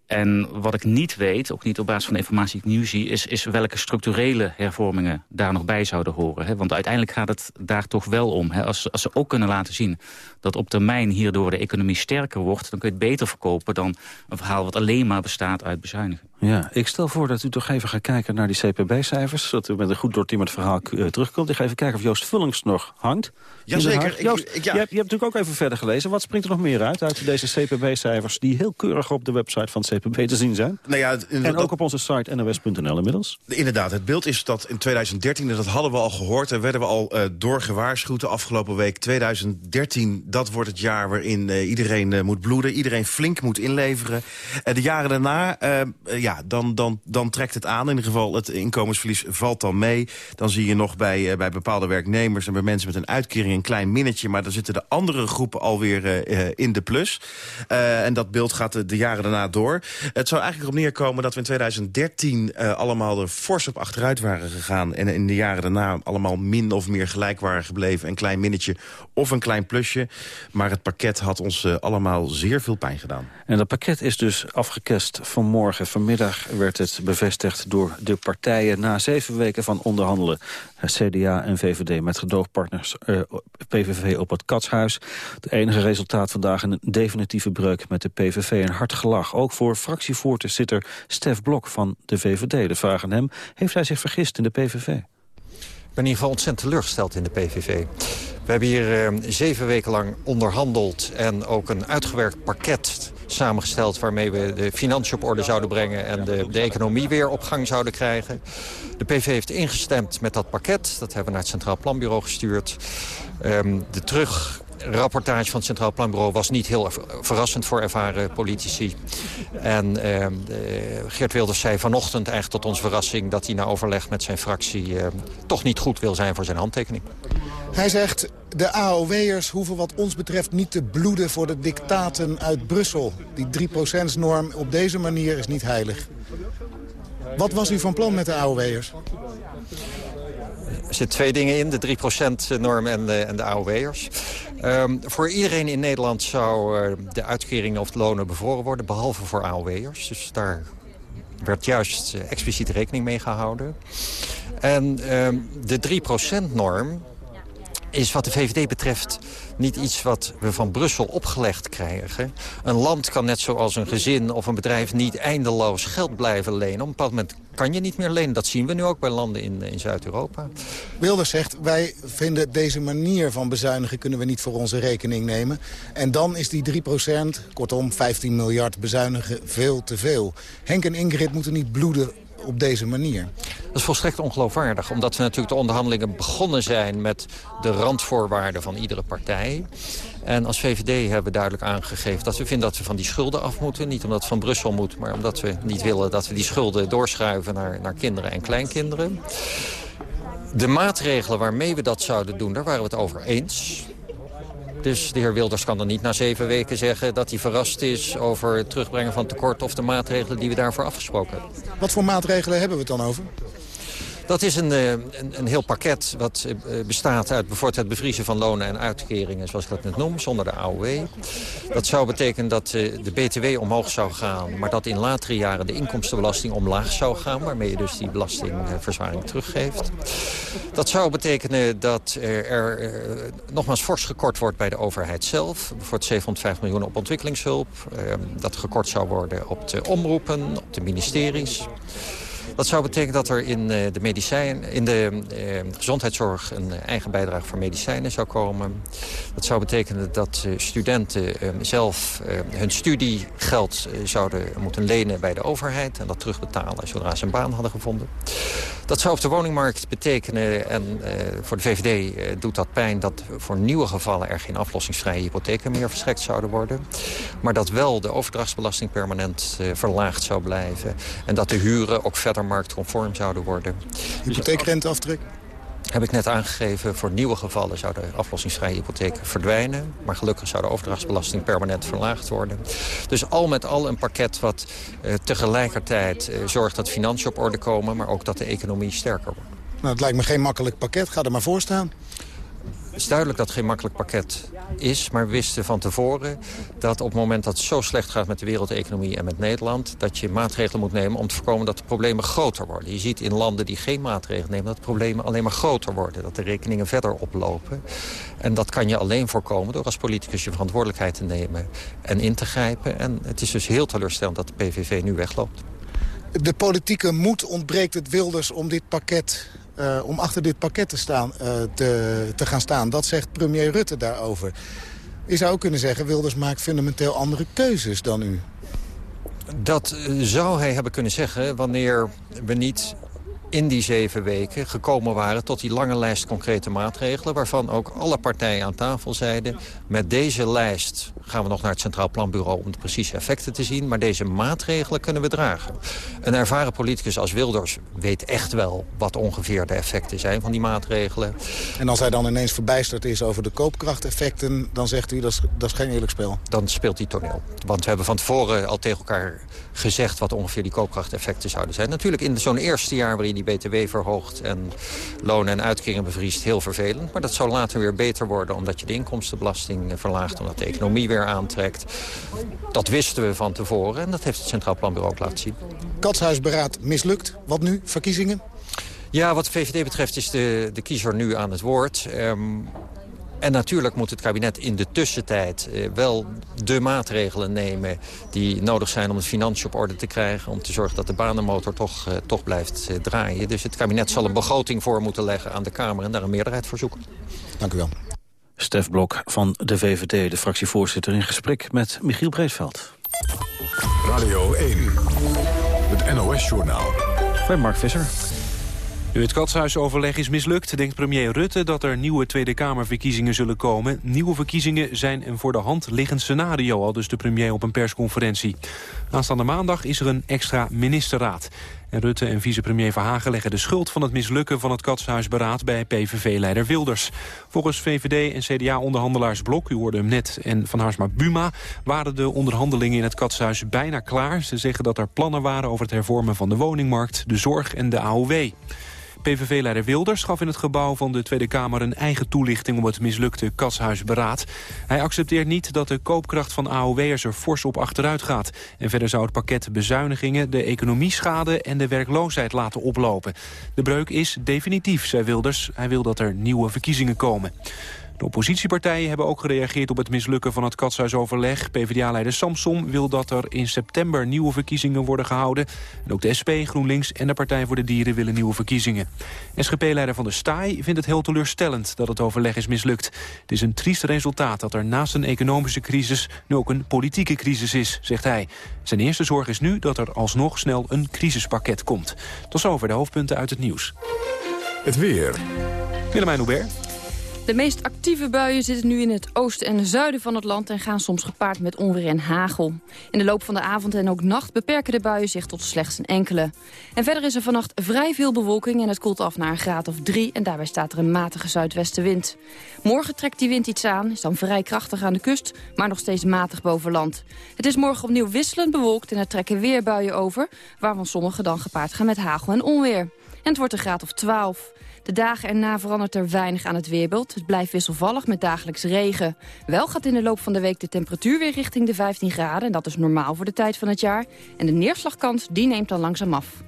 en wat ik niet weet, ook niet op basis van de informatie die ik nu zie... is, is welke structurele hervormingen daar nog bij zouden horen. Hè? Want uiteindelijk gaat het daar toch wel om. Hè? Als, als ze ook kunnen laten zien dat op termijn hierdoor de economie sterker wordt... dan kun je het beter verkopen dan een verhaal wat alleen maar bestaat uit bezuinigen. Ja, ik stel voor dat u toch even gaat kijken naar die CPB-cijfers. Dat u met een goed doortimmerd verhaal uh, terugkomt. Ik ga even kijken of Joost Vullings nog hangt. Jazeker. Joost, ik, ja. je, hebt, je hebt natuurlijk ook even verder gelezen. Wat springt er nog meer uit uit deze CPB-cijfers... die heel keurig op de website van het CPB te zien zijn? Nou ja, en ook op onze site nos.nl inmiddels. Inderdaad, het beeld is dat in 2013, en dat hadden we al gehoord... en werden we al uh, doorgewaarschuwd de afgelopen week. 2013, dat wordt het jaar waarin uh, iedereen uh, moet bloeden. Iedereen flink moet inleveren. En de jaren daarna, ja, dan, dan, dan trekt het aan. In ieder geval, het inkomensverlies valt dan mee. Dan zie je nog bij, bij bepaalde werknemers en bij mensen met een uitkering een klein minnetje. Maar dan zitten de andere groepen alweer in de plus. en dat beeld gaat de, jaren daarna door. Het zou eigenlijk op neerkomen dat we in 2013 uh, allemaal er fors op achteruit waren gegaan. En in de jaren daarna allemaal min of meer gelijk waren gebleven. Een klein minnetje of een klein plusje. Maar het pakket had ons allemaal zeer veel pijn gedaan. En dat pakket is dus afgekest vanmorgen. Vanmiddag werd het bevestigd door de partijen na zeven weken van onderhandelen. CDA en VVD met gedoogpartners uh, PVV op het Katshuis. Het enige resultaat vandaag een definitieve breuk met de PVV. Een hard gelach, ook voor fractievoorzitter Stef Blok van de VVD. De vraag aan hem, heeft hij zich vergist in de PVV? Ik ben in ieder geval ontzettend teleurgesteld in de PVV. We hebben hier uh, zeven weken lang onderhandeld en ook een uitgewerkt pakket samengesteld... waarmee we de financiën op orde zouden brengen en de, de economie weer op gang zouden krijgen. De PV heeft ingestemd met dat pakket. Dat hebben we naar het Centraal Planbureau gestuurd. Um, de terug rapportage van het Centraal Planbureau was niet heel verrassend voor ervaren politici. En eh, Geert Wilders zei vanochtend eigenlijk tot onze verrassing... dat hij na overleg met zijn fractie eh, toch niet goed wil zijn voor zijn handtekening. Hij zegt, de AOW'ers hoeven wat ons betreft niet te bloeden voor de dictaten uit Brussel. Die 3%-norm op deze manier is niet heilig. Wat was u van plan met de AOW'ers? Er zitten twee dingen in, de 3%-norm en de, en de AOW'ers. Um, voor iedereen in Nederland zou uh, de uitkeringen of de lonen bevroren worden... behalve voor AOW'ers. Dus daar werd juist uh, expliciet rekening mee gehouden. En um, de 3%-norm is wat de VVD betreft niet iets wat we van Brussel opgelegd krijgen. Een land kan net zoals een gezin of een bedrijf niet eindeloos geld blijven lenen. Op een bepaald moment kan je niet meer lenen. Dat zien we nu ook bij landen in, in Zuid-Europa. Wilders zegt, wij vinden deze manier van bezuinigen... kunnen we niet voor onze rekening nemen. En dan is die 3% kortom 15 miljard bezuinigen, veel te veel. Henk en Ingrid moeten niet bloeden op deze manier. Dat is volstrekt ongeloofwaardig. Omdat we natuurlijk de onderhandelingen begonnen zijn... met de randvoorwaarden van iedere partij. En als VVD hebben we duidelijk aangegeven dat we vinden dat we van die schulden af moeten. Niet omdat het van Brussel moet, maar omdat we niet willen dat we die schulden doorschuiven naar, naar kinderen en kleinkinderen. De maatregelen waarmee we dat zouden doen, daar waren we het over eens. Dus de heer Wilders kan dan niet na zeven weken zeggen dat hij verrast is over het terugbrengen van tekort of de maatregelen die we daarvoor afgesproken hebben. Wat voor maatregelen hebben we het dan over? Dat is een, een, een, heel pakket wat bestaat uit bijvoorbeeld het bevriezen van lonen en uitkeringen, zoals ik dat net noem, zonder de AOW. Dat zou betekenen dat de BTW omhoog zou gaan, maar dat in latere jaren de inkomstenbelasting omlaag zou gaan, waarmee je dus die belastingverzwaring teruggeeft. Dat zou betekenen dat er, er nogmaals fors gekort wordt bij de overheid zelf, bijvoorbeeld 750 miljoen op ontwikkelingshulp, dat gekort zou worden op de omroepen, op de ministeries. Dat zou betekenen dat er in de, medicijn, in de eh, gezondheidszorg een eigen bijdrage voor medicijnen zou komen. Dat zou betekenen dat studenten eh, zelf eh, hun studiegeld zouden moeten lenen bij de overheid... en dat terugbetalen zodra ze een baan hadden gevonden. Dat zou op de woningmarkt betekenen, en voor de VVD doet dat pijn... dat voor nieuwe gevallen er geen aflossingsvrije hypotheken meer verstrekt zouden worden. Maar dat wel de overdrachtsbelasting permanent verlaagd zou blijven. En dat de huren ook verder marktconform zouden worden. Hypotheekrenteaftrek? heb ik net aangegeven, voor nieuwe gevallen zou de aflossingsvrije hypotheek verdwijnen. Maar gelukkig zou de overdrachtsbelasting permanent verlaagd worden. Dus al met al een pakket wat uh, tegelijkertijd uh, zorgt dat financiën op orde komen... maar ook dat de economie sterker wordt. Nou, het lijkt me geen makkelijk pakket. Ga er maar voor staan. Is duidelijk dat het geen makkelijk pakket is, maar we wisten van tevoren dat op het moment dat het zo slecht gaat met de wereldeconomie en met Nederland, dat je maatregelen moet nemen om te voorkomen dat de problemen groter worden. Je ziet in landen die geen maatregelen nemen dat de problemen alleen maar groter worden, dat de rekeningen verder oplopen. En dat kan je alleen voorkomen door als politicus je verantwoordelijkheid te nemen en in te grijpen. En het is dus heel teleurstellend dat de PVV nu wegloopt. De politieke moed ontbreekt het Wilders om dit pakket uh, om achter dit pakket te, staan, uh, te, te gaan staan. Dat zegt premier Rutte daarover. Je zou ook kunnen zeggen, Wilders maakt fundamenteel andere keuzes dan u. Dat zou hij hebben kunnen zeggen wanneer we niet in die zeven weken gekomen waren tot die lange lijst concrete maatregelen... waarvan ook alle partijen aan tafel zeiden... met deze lijst gaan we nog naar het Centraal Planbureau om de precieze effecten te zien... maar deze maatregelen kunnen we dragen. Een ervaren politicus als Wilders weet echt wel wat ongeveer de effecten zijn van die maatregelen. En als hij dan ineens verbijsterd is over de koopkrachteffecten... dan zegt u dat is, dat is geen eerlijk spel? Dan speelt hij toneel. Want we hebben van tevoren al tegen elkaar gezegd... wat ongeveer die koopkrachteffecten zouden zijn. Natuurlijk in zo'n eerste jaar waarin die BTW verhoogt... en lonen en uitkeringen bevriest, heel vervelend. Maar dat zou later weer beter worden... omdat je de inkomstenbelasting verlaagt... omdat de economie weer aantrekt. Dat wisten we van tevoren en dat heeft het Centraal Planbureau ook laten zien. Katshuisberaad mislukt. Wat nu? Verkiezingen? Ja, wat de VVD betreft is de, de kiezer nu aan het woord. Um, en natuurlijk moet het kabinet in de tussentijd eh, wel de maatregelen nemen... die nodig zijn om het financiën op orde te krijgen... om te zorgen dat de banenmotor toch, eh, toch blijft eh, draaien. Dus het kabinet zal een begroting voor moeten leggen aan de Kamer... en daar een meerderheid voor zoeken. Dank u wel. Stef Blok van de VVD, de fractievoorzitter... in gesprek met Michiel Breedveld. Radio 1, het NOS-journaal. Bij Mark Visser. Nu het katshuisoverleg is mislukt, denkt premier Rutte dat er nieuwe Tweede Kamerverkiezingen zullen komen. Nieuwe verkiezingen zijn een voor de hand liggend scenario, al dus de premier op een persconferentie. Aanstaande maandag is er een extra ministerraad. En Rutte en vicepremier Verhagen leggen de schuld van het mislukken van het katshuisberaad bij PVV-leider Wilders. Volgens VVD en CDA-onderhandelaars Blok, u hoorde hem net, en Van Harsma Buma, waren de onderhandelingen in het katshuis bijna klaar. Ze zeggen dat er plannen waren over het hervormen van de woningmarkt, de zorg en de AOW. PVV-leider Wilders gaf in het gebouw van de Tweede Kamer... een eigen toelichting om het mislukte katshuisberaad. Hij accepteert niet dat de koopkracht van AOW'ers er fors op achteruit gaat. En verder zou het pakket bezuinigingen de economie schaden... en de werkloosheid laten oplopen. De breuk is definitief, zei Wilders. Hij wil dat er nieuwe verkiezingen komen. De oppositiepartijen hebben ook gereageerd op het mislukken van het katshuisoverleg. PvdA-leider Samson wil dat er in september nieuwe verkiezingen worden gehouden. En ook de SP, GroenLinks en de Partij voor de Dieren willen nieuwe verkiezingen. SGP-leider Van der Staaij vindt het heel teleurstellend dat het overleg is mislukt. Het is een triest resultaat dat er naast een economische crisis nu ook een politieke crisis is, zegt hij. Zijn eerste zorg is nu dat er alsnog snel een crisispakket komt. Tot zover de hoofdpunten uit het nieuws. Het weer. Willemijn Hubert. De meest actieve buien zitten nu in het oosten en zuiden van het land... en gaan soms gepaard met onweer en hagel. In de loop van de avond en ook nacht beperken de buien zich tot slechts een enkele. En verder is er vannacht vrij veel bewolking en het koelt af naar een graad of drie... en daarbij staat er een matige zuidwestenwind. Morgen trekt die wind iets aan, is dan vrij krachtig aan de kust... maar nog steeds matig boven land. Het is morgen opnieuw wisselend bewolkt en er trekken weer buien over... waarvan sommige dan gepaard gaan met hagel en onweer. En het wordt een graad of 12. De dagen erna verandert er weinig aan het weerbeeld. Het blijft wisselvallig met dagelijks regen. Wel gaat in de loop van de week de temperatuur weer richting de 15 graden. En dat is normaal voor de tijd van het jaar. En de neerslagkans die neemt dan langzaam af.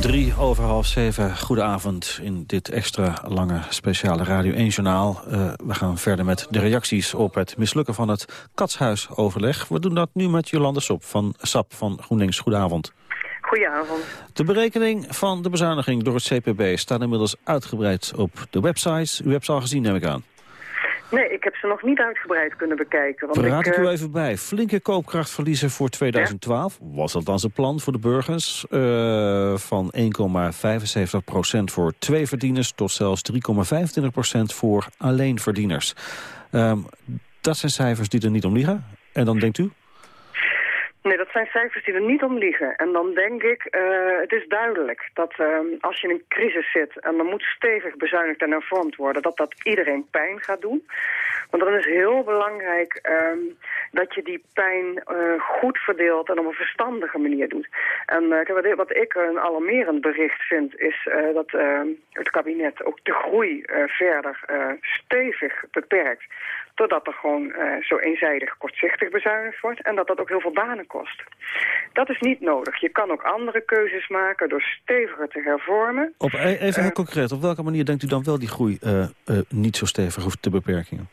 Drie over half zeven. Goedenavond in dit extra lange speciale Radio 1-journaal. Uh, we gaan verder met de reacties op het mislukken van het katshuisoverleg. We doen dat nu met Jolande Sop van SAP van GroenLinks. Goedenavond. Goedenavond. De berekening van de bezuiniging door het CPB staat inmiddels uitgebreid op de websites. U hebt ze al gezien, neem ik aan. Nee, ik heb ze nog niet uitgebreid kunnen bekijken. Want Praat ik, u eh, even bij. Flinke koopkrachtverliezen voor 2012. Ja? Was althans het plan voor de burgers. Uh, van 1,75% voor twee verdieners tot zelfs 3,25% voor alleenverdieners. Um, dat zijn cijfers die er niet om liggen. En dan denkt u? Nee, dat zijn cijfers die er niet om liegen. En dan denk ik, uh, het is duidelijk dat uh, als je in een crisis zit... en er moet stevig bezuinigd en hervormd worden... dat dat iedereen pijn gaat doen. Want dan is heel belangrijk uh, dat je die pijn uh, goed verdeelt... en op een verstandige manier doet. En uh, wat ik een alarmerend bericht vind... is dat het kabinet ook de groei verder stevig beperkt totdat er gewoon uh, zo eenzijdig kortzichtig bezuinigd wordt en dat dat ook heel veel banen kost. Dat is niet nodig. Je kan ook andere keuzes maken door steviger te hervormen. Op, e- even heel uh, concreet, op welke manier denkt u dan wel die groei uh, niet zo stevig hoeft te beperkingen?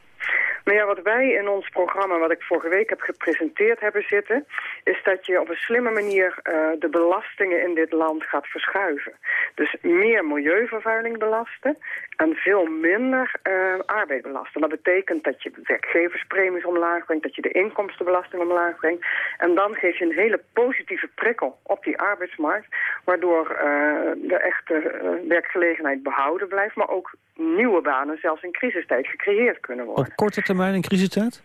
Nou ja, wat wij in ons programma, wat ik vorige week heb gepresenteerd hebben zitten... is dat je op een slimme manier uh, de belastingen in dit land gaat verschuiven. Dus meer milieuvervuiling belasten en veel minder uh, arbeid belasten. Dat betekent dat je werkgeverspremies omlaag brengt, dat je de inkomstenbelasting omlaag brengt. En dan geef je een hele positieve prikkel op die arbeidsmarkt... waardoor uh, de echte werkgelegenheid behouden blijft, maar ook nieuwe banen zelfs in crisistijd gecreëerd kunnen worden. Op korte termijn in crisistijd?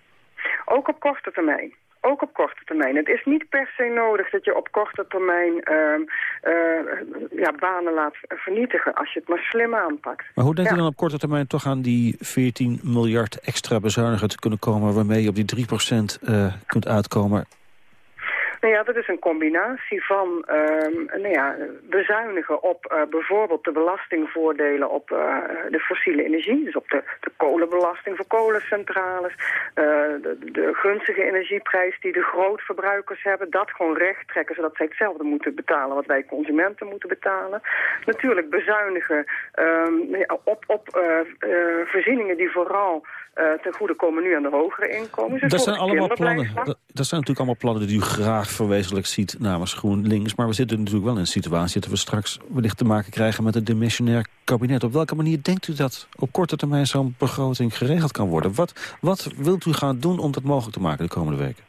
Ook op korte termijn. Ook op korte termijn. Het is niet per se nodig dat je op korte termijn uh, uh, ja, banen laat vernietigen als je het maar slim aanpakt. Maar hoe denkt ja. u dan op korte termijn toch aan die 14 miljard extra bezuinigen te kunnen komen... waarmee je op die 3% uh, kunt uitkomen? Nou ja, dat is een combinatie van um, nou ja, bezuinigen op uh, bijvoorbeeld de belastingvoordelen op uh, de fossiele energie. Dus op de, de kolenbelasting voor kolencentrales. Uh, de, de gunstige energieprijs die de grootverbruikers hebben. Dat gewoon recht trekken zodat zij hetzelfde moeten betalen wat wij consumenten moeten betalen. Natuurlijk bezuinigen um, op, op voorzieningen die vooral ten goede komen nu aan de hogere inkomens. Dus dat zijn allemaal plannen. Dat, dat zijn natuurlijk allemaal plannen die u graag verwezenlijk ziet namens GroenLinks. Maar we zitten natuurlijk wel in een situatie dat we straks wellicht te maken krijgen met een demissionair kabinet. Op welke manier denkt u dat op korte termijn zo'n begroting geregeld kan worden? Wat, wat wilt u gaan doen om dat mogelijk te maken de komende weken?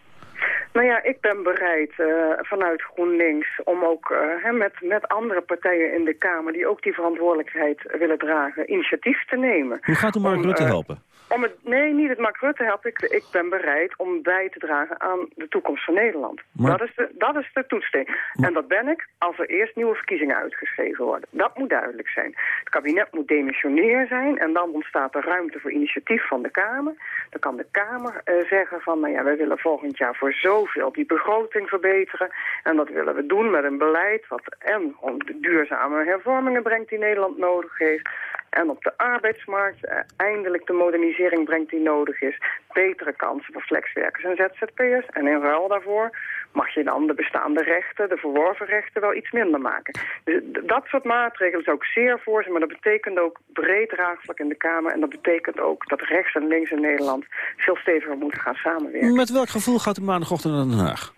Nou ja, ik ben bereid uh, vanuit GroenLinks om ook uh, met, met andere partijen in de Kamer... die ook die verantwoordelijkheid willen dragen, initiatief te nemen. Hoe gaat u Mark Rutte uh, helpen? Om het, nee, niet het Mark Rutte helpen. Ik, ik ben bereid om bij te dragen aan de toekomst van Nederland. Maar... Dat, is de, dat is de. Maar... En dat ben ik als er eerst nieuwe verkiezingen uitgeschreven worden. Dat moet duidelijk zijn. Het kabinet moet demissionair zijn en dan ontstaat er ruimte voor initiatief van de Kamer. Dan kan de Kamer uh, zeggen van, nou ja, wij willen volgend jaar voor zoveel die begroting verbeteren. En dat willen we doen met een beleid wat en om de duurzame hervormingen brengt die Nederland nodig heeft en op de arbeidsmarkt uh, eindelijk de modernisering brengt die nodig is. Betere kansen voor flexwerkers en ZZP'ers. En in ruil daarvoor mag je dan de bestaande rechten, de verworven rechten, wel iets minder maken. Dus dat soort maatregelen is ook zeer voor zijn, maar dat betekent ook breed draagvlak in de Kamer. En dat betekent ook dat rechts en links in Nederland veel steviger moeten gaan samenwerken. Met welk gevoel gaat u maandagochtend naar Den Haag?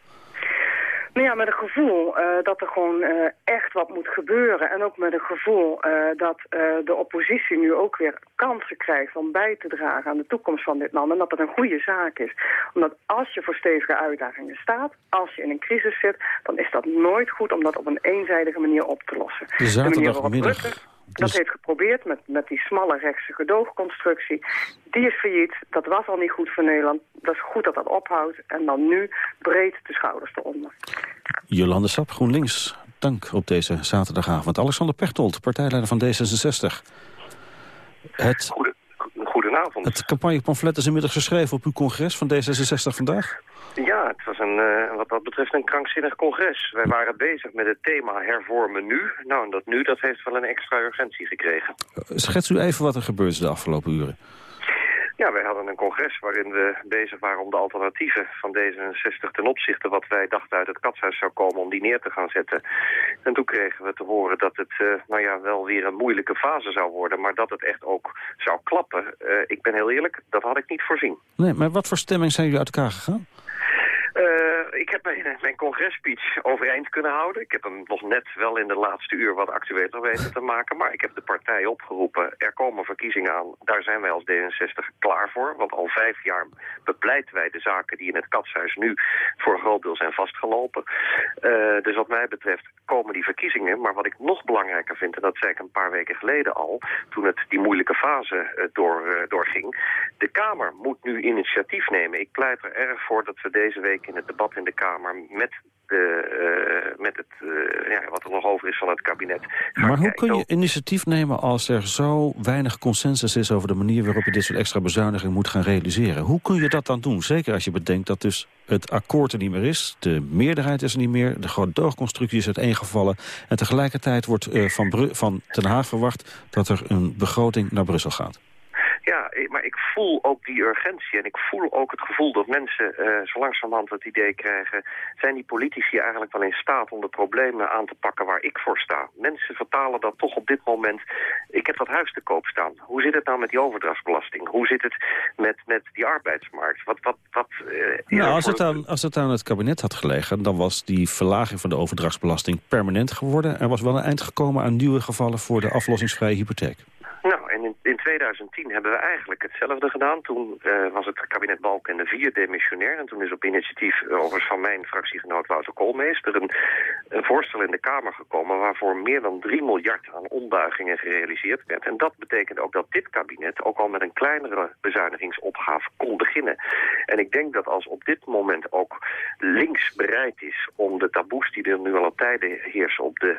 Nou ja, met een gevoel uh, dat er gewoon uh, echt wat moet gebeuren. En ook met een gevoel uh, dat de oppositie nu ook weer kansen krijgt om bij te dragen aan de toekomst van dit land. En dat dat een goede zaak is. Omdat als je voor stevige uitdagingen staat, als je in een crisis zit, dan is dat nooit goed om dat op een eenzijdige manier op te lossen. De zaterdagmiddag... Dat heeft geprobeerd met, met die smalle rechtse gedoogconstructie. Die is failliet. Dat was al niet goed voor Nederland. Dat is goed dat dat ophoudt. En dan nu breed de schouders eronder. Jolande Sap, GroenLinks. Dank op deze zaterdagavond. Alexander Pechtold, partijleider van D66. Het, Goedenavond. Het campagnepamflet is inmiddels geschreven op uw congres van D66 vandaag. Ja, het was een, uh, wat dat betreft een krankzinnig congres. Wij waren bezig met het thema hervormen nu. Nou, en dat nu, dat heeft wel een extra urgentie gekregen. Schets u even wat er gebeurd is de afgelopen uren. Ja, wij hadden een congres waarin we bezig waren om de alternatieven van D66 ten opzichte wat wij dachten uit het katshuis zou komen om die neer te gaan zetten. En toen kregen we te horen dat het uh, nou ja, wel weer een moeilijke fase zou worden, maar dat het echt ook zou klappen. Uh, ik ben heel eerlijk, dat had ik niet voorzien. Nee, maar wat voor stemming zijn jullie uit elkaar gegaan? Uh, ik heb mijn, mijn congresspeech overeind kunnen houden. Ik heb hem nog net wel in de laatste uur wat actueler weten te maken. Maar ik heb de partij opgeroepen. Er komen verkiezingen aan. Daar zijn wij als D66 klaar voor. Want al vijf jaar bepleiten wij de zaken die in het katshuis nu voor een groot deel zijn vastgelopen. Uh, dus wat mij betreft komen die verkiezingen. Maar wat ik nog belangrijker vind, en dat zei ik een paar weken geleden al... toen het die moeilijke fase uh, door, doorging. De Kamer moet nu initiatief nemen. Ik pleit er erg voor dat we deze week in het debat in de Kamer met de, met het, ja, wat er nog over is van het kabinet. Maar hoe kun je initiatief nemen als er zo weinig consensus is... over de manier waarop je dit soort extra bezuinigingen moet gaan realiseren? Hoe kun je dat dan doen? Zeker als je bedenkt dat dus het akkoord er niet meer is... de meerderheid is er niet meer, de gedoogconstructie is uiteengevallen... en tegelijkertijd wordt van, van Den Haag verwacht dat er een begroting naar Brussel gaat. Ik voel ook die urgentie en ik voel ook het gevoel dat mensen uh, zo langzamerhand het idee krijgen... zijn die politici eigenlijk wel in staat om de problemen aan te pakken waar ik voor sta? Mensen vertalen dat toch op dit moment... Ik heb dat huis te koop staan. Hoe zit het nou met die overdrachtsbelasting? Hoe zit het met, met die arbeidsmarkt? Wat, wat, wat, uh, nou, als, het aan, als het aan het kabinet had gelegen... dan was die verlaging van de overdrachtsbelasting permanent geworden. Er was wel een eind gekomen aan nieuwe gevallen voor de aflossingsvrije hypotheek. Nou, en in, in 2010 hebben we eigenlijk hetzelfde gedaan. Toen uh, was het kabinet Balken vier demissionair. En toen is op initiatief uh, overigens van mijn fractiegenoot Wouter Koolmeester... Een, voorstel in de Kamer gekomen... waarvoor meer dan 3 miljard aan ombuigingen gerealiseerd werd. En dat betekent ook dat dit kabinet ook al met een kleinere bezuinigingsopgave kon beginnen. En ik denk dat als op dit moment ook links bereid is... om de taboes die er nu al een tijden heersen op de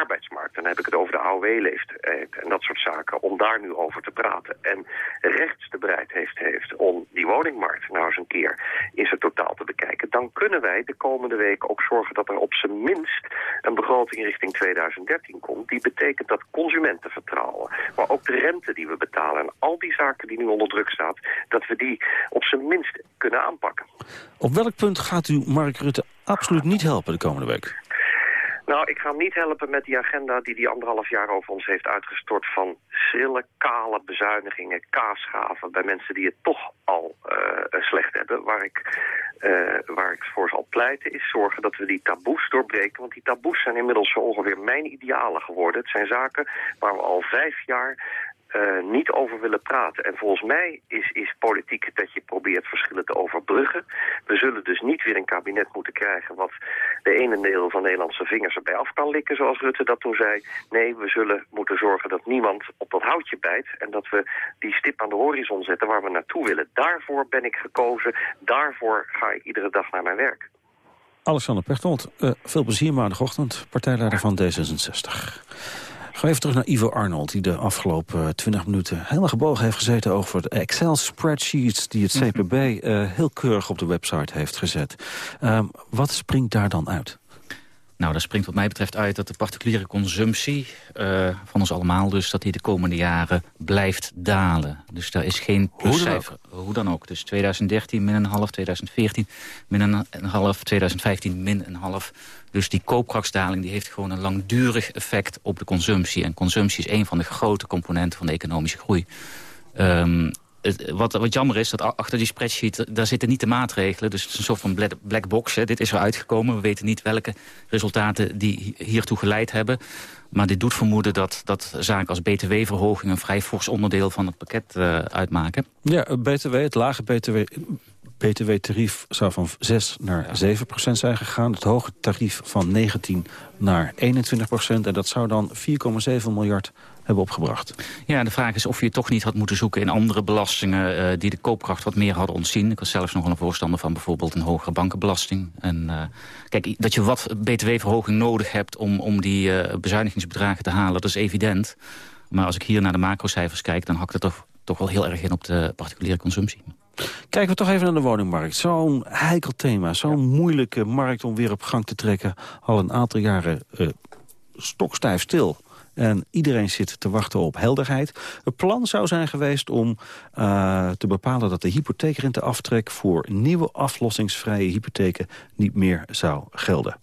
arbeidsmarkt. Dan heb ik het over de AOW-leeftijd en dat soort zaken. Om daar nu over te praten. En rechts de bereid heeft, heeft om die woningmarkt nou eens een keer in zijn totaal te bekijken. Dan kunnen wij de komende weken ook zorgen dat er op zijn minst een begroting richting 2013 komt. Die betekent dat consumentenvertrouwen, maar ook de rente die we betalen en al die zaken die nu onder druk staan, dat we die op zijn minst kunnen aanpakken. Op welk punt gaat u Mark Rutte absoluut niet helpen de komende week? Nou, ik ga hem niet helpen met die agenda die hij anderhalf jaar over ons heeft uitgestort... van schrille, kale bezuinigingen, kaasgaven bij mensen die het toch al uh, slecht hebben. Waar ik, uh, waar ik voor zal pleiten is zorgen dat we die taboes doorbreken. Want die taboes zijn inmiddels zo ongeveer mijn idealen geworden. Het zijn zaken waar we al vijf jaar uh, niet over willen praten. En volgens mij is, is politiek dat je probeert verschillen te overbruggen. We zullen dus niet weer een kabinet moeten krijgen... wat de ene deel van Nederlandse vingers erbij af kan likken, zoals Rutte dat toen zei. Nee, we zullen moeten zorgen dat niemand op dat houtje bijt... en dat we die stip aan de horizon zetten waar we naartoe willen. Daarvoor ben ik gekozen. Daarvoor ga ik iedere dag naar mijn werk. Alexander Pechtold, uh, veel plezier maandagochtend, partijleider van D66. Ga even terug naar Ivo Arnold, die de afgelopen 20 minuten helemaal gebogen heeft gezeten over de Excel-spreadsheets die het CPB uh, heel keurig op de website heeft gezet. Um, wat springt daar dan uit? Nou, daar springt wat mij betreft uit dat de particuliere consumptie uh, van ons allemaal... dus dat die de komende jaren blijft dalen. Dus daar is geen pluscijfer. Hoe dan ook. Dus 2013 min een half, 2014 min een half, 2015 min een half. Dus die koopkrachtsdaling die heeft gewoon een langdurig effect op de consumptie. En consumptie is een van de grote componenten van de economische groei. Um, wat, wat jammer is, dat achter die spreadsheet, daar zitten niet de maatregelen. Dus het is een soort van black box. Hè. Dit is er uitgekomen. We weten niet welke resultaten die hiertoe geleid hebben. Maar dit doet vermoeden dat, dat zaken als btw-verhoging... een vrij fors onderdeel van het pakket uh, uitmaken. Ja, btw, het lage btw... BTW-tarief zou van 6 naar 7 procent zijn gegaan. Het hoge tarief van 19 naar 21 procent. En dat zou dan 4,7 miljard hebben opgebracht. Ja, de vraag is of je toch niet had moeten zoeken in andere belastingen... Uh, die de koopkracht wat meer hadden ontzien. Ik was zelfs nog een voorstander van bijvoorbeeld een hogere bankenbelasting. En uh, kijk, dat je wat btw-verhoging nodig hebt om, om die uh, bezuinigingsbedragen te halen, dat is evident. Maar als ik hier naar de macrocijfers kijk, dan hakt het toch, toch wel heel erg in op de particuliere consumptie. Kijken we toch even naar de woningmarkt. Zo'n heikel thema, zo'n moeilijke markt om weer op gang te trekken. Al een aantal jaren uh, stokstijf stil. En iedereen zit te wachten op helderheid. Het plan zou zijn geweest om uh, te bepalen dat de hypotheekrenteaftrek... voor nieuwe aflossingsvrije hypotheken niet meer zou gelden.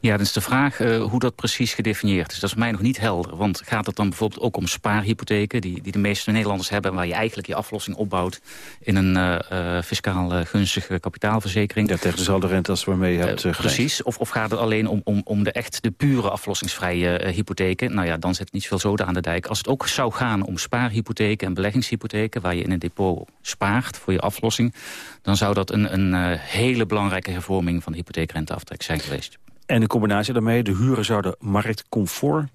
Ja, dat is de vraag uh, hoe dat precies gedefinieerd is. Dat is mij nog niet helder. Want gaat het dan bijvoorbeeld ook om spaarhypotheken... die, die de meeste Nederlanders hebben... waar je eigenlijk je aflossing opbouwt... in een uh, fiscaal gunstige kapitaalverzekering. Ja, tegen dezelfde rente als waarmee je hebt uh, Precies. Of, of gaat het alleen om, om, om de echt de pure aflossingsvrije hypotheken? Nou ja, dan zit niet veel zoden aan de dijk. Als het ook zou gaan om spaarhypotheken en beleggingshypotheken... waar je in een depot spaart voor je aflossing... dan zou dat een, een hele belangrijke hervorming van de hypotheekrenteaftrek zijn geweest. En in combinatie daarmee, de huren zouden marktconform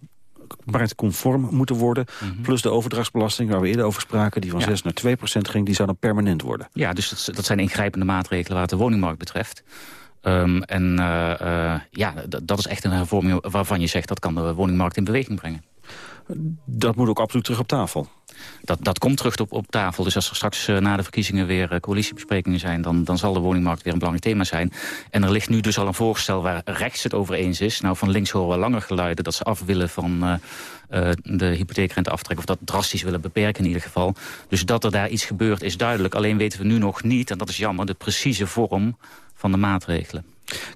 marktconform moeten worden. Mhm. Plus de overdrachtsbelasting, waar we eerder over spraken... die van 6 naar 2 procent ging, die zou dan permanent worden. Ja, dus dat, dat, zijn ingrijpende maatregelen het de woningmarkt betreft. Ehm, en ja, dat is echt een hervorming waarvan je zegt... dat kan de woningmarkt in beweging brengen. Dat moet ook absoluut terug op tafel. Dat, dat komt terug op, op tafel. Dus als er straks uh, na de verkiezingen weer uh, coalitiebesprekingen zijn... Dan, dan zal de woningmarkt weer een belangrijk thema zijn. En er ligt nu dus al een voorstel waar rechts het over eens is. Nou, van links horen we langer geluiden dat ze af willen van... Uh, de hypotheekrenteaftrek, of dat drastisch willen beperken in ieder geval. Dus dat er daar iets gebeurt is duidelijk. Alleen weten we nu nog niet, en dat is jammer, de precieze vorm van de maatregelen.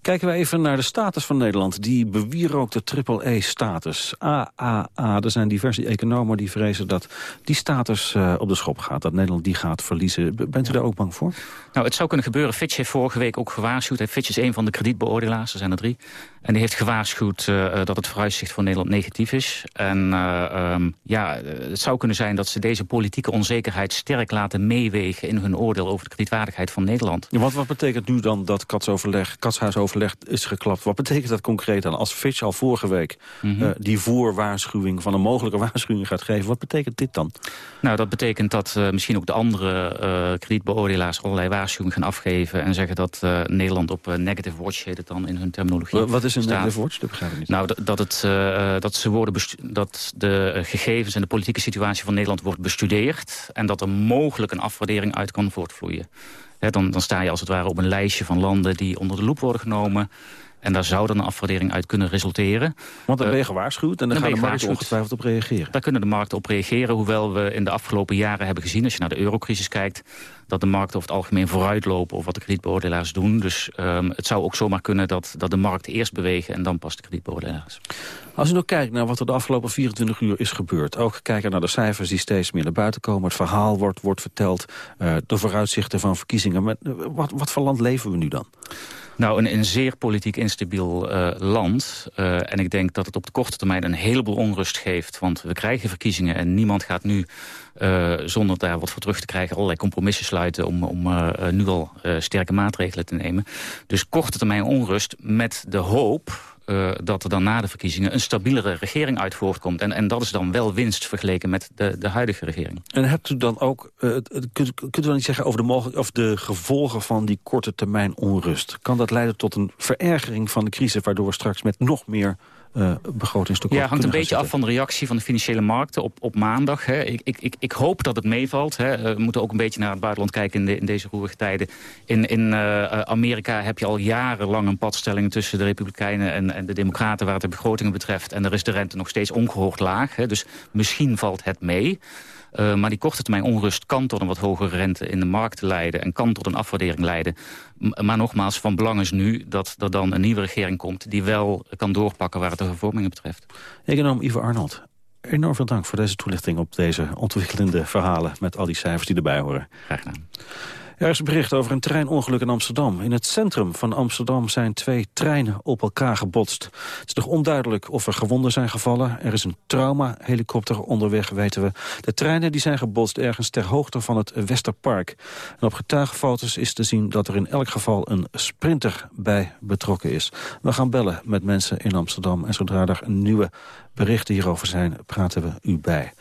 Kijken we even naar de status van Nederland. Die bewierookt de triple-E-status. AAA, er zijn diverse economen die vrezen dat die status uh, op de schop gaat. Dat Nederland die gaat verliezen. Bent u daar ook bang voor? Nou, het zou kunnen gebeuren. Fitch heeft vorige week ook gewaarschuwd. Fitch is een van de kredietbeoordelaars, er zijn er drie. En die heeft gewaarschuwd uh, dat het vooruitzicht voor Nederland negatief is. En uh, um, ja, het zou kunnen zijn dat ze deze politieke onzekerheid sterk laten meewegen... in hun oordeel over de kredietwaardigheid van Nederland. Ja, wat, wat betekent nu dan dat katsoverleg, katshuisoverleg is geklapt? Wat betekent dat concreet dan? Als Fitch al vorige week mm -hmm. uh, die voorwaarschuwing van een mogelijke waarschuwing gaat geven... wat betekent dit dan? Nou, dat betekent dat misschien ook de andere kredietbeoordelaars... allerlei waarschuwingen gaan afgeven en zeggen dat Nederland op negative watch heet het dan in hun terminologie. Wat is een? Dat begrijp ik niet. Nou, dat, het, uh, dat, ze worden dat de gegevens en de politieke situatie van Nederland wordt bestudeerd... en dat er mogelijk een afwaardering uit kan voortvloeien. He, dan, dan sta je als het ware op een lijstje van landen die onder de loep worden genomen... En daar zou dan een afwaardering uit kunnen resulteren. Want dan ben je gewaarschuwd en dan, dan gaan de markten ongetwijfeld op reageren. Daar kunnen de markten op reageren. Hoewel we in de afgelopen jaren hebben gezien... als je naar de eurocrisis kijkt dat de markten over het algemeen vooruitlopen... of wat de kredietbeoordelaars doen. Dus um, het zou ook zomaar kunnen dat, dat de markten eerst bewegen... en dan pas de kredietbeoordelaars. Als u nou kijkt naar wat er de afgelopen 24 uur is gebeurd... ook kijken naar de cijfers die steeds meer naar buiten komen... het verhaal wordt, wordt verteld, uh, de vooruitzichten van verkiezingen... Maar, uh, wat, wat voor land leven we nu dan? Nou, een, een zeer politiek instabiel uh, land. Uh, en ik denk dat het op de korte termijn een heleboel onrust geeft. Want we krijgen verkiezingen en niemand gaat nu... Uh, zonder daar wat voor terug te krijgen allerlei compromissen sluiten... om, om nu al sterke maatregelen te nemen. Dus korte termijn onrust met de hoop uh, dat er dan na de verkiezingen een stabielere regering uit voortkomt. En, en dat is dan wel winst vergeleken met de, de huidige regering. En hebt u dan ook, uh, kunt, kunt u dan niet zeggen over de, mogelijk, of de gevolgen van die korte termijn onrust? Kan dat leiden tot een verergering van de crisis, waardoor we straks met nog meer uh, begrotingstekort Ja, hangt een beetje af van de reactie van de financiële markten op, op maandag. Hè. Ik, ik, ik hoop dat het meevalt. Hè. We moeten ook een beetje naar het buitenland kijken in, de, in deze roerige tijden. In, in uh, Amerika heb je al jarenlang een padstelling tussen de Republikeinen en, en de Democraten... waar het de begrotingen betreft. En daar is de rente nog steeds ongehoord laag. Hè. Dus misschien valt het mee. Uh, maar die korte termijn onrust kan tot een wat hogere rente in de markt leiden... en kan tot een afwaardering leiden. Maar nogmaals, van belang is nu dat er dan een nieuwe regering komt... die wel kan doorpakken waar het de hervormingen betreft. Econoom Ivo Arnold, enorm veel dank voor deze toelichting... op deze ontwikkelende verhalen met al die cijfers die erbij horen. Graag gedaan. Er is bericht over een treinongeluk in Amsterdam. In het centrum van Amsterdam zijn twee treinen op elkaar gebotst. Het is nog onduidelijk of er gewonden zijn gevallen. Er is een trauma-helikopter onderweg, weten we. De treinen die zijn gebotst ergens ter hoogte van het Westerpark. En op getuigenfoto's is te zien dat er in elk geval een sprinter bij betrokken is. We gaan bellen met mensen in Amsterdam. En zodra er nieuwe berichten hierover zijn, praten we u bij.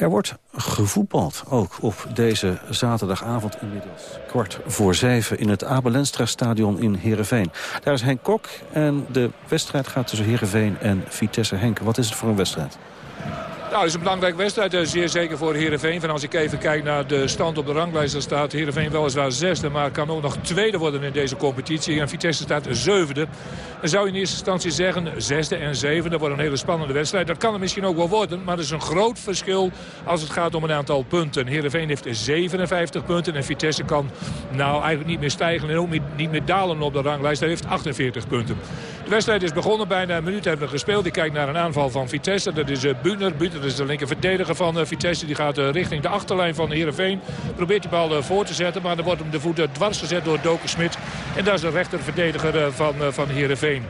Er wordt gevoetbald, ook op deze zaterdagavond inmiddels. Kwart voor zeven in het Abelenstra stadion in Heerenveen. Daar is Henk Kok en de wedstrijd gaat tussen Heerenveen en Vitesse. Henk, wat is het voor een wedstrijd? Nou, het is een belangrijke wedstrijd, eh, zeer zeker voor Heerenveen. Van als ik even kijk naar de stand op de ranglijst, dan staat Heerenveen weliswaar zesde... maar kan ook nog tweede worden in deze competitie. En Vitesse staat zevende. Dan zou je in eerste instantie zeggen, zesde en zevende. Wordt een hele spannende wedstrijd. Dat kan er misschien ook wel worden, maar er is een groot verschil... als het gaat om een aantal punten. Heerenveen heeft 57 punten en Vitesse kan nou eigenlijk niet meer stijgen... en ook niet meer dalen op de ranglijst. Hij heeft 48 punten. De wedstrijd is begonnen, bijna een minuut hebben we gespeeld. Ik kijk naar een aanval van Vitesse. Dat is uh, Buner. Buner is de linker verdediger van uh, Vitesse. Die gaat uh, richting de achterlijn van Heerenveen. Probeert die bal voor te zetten. Maar dan wordt hem de voeten dwars gezet door Doken Smit. En dat is de rechter verdediger van, van Heerenveen.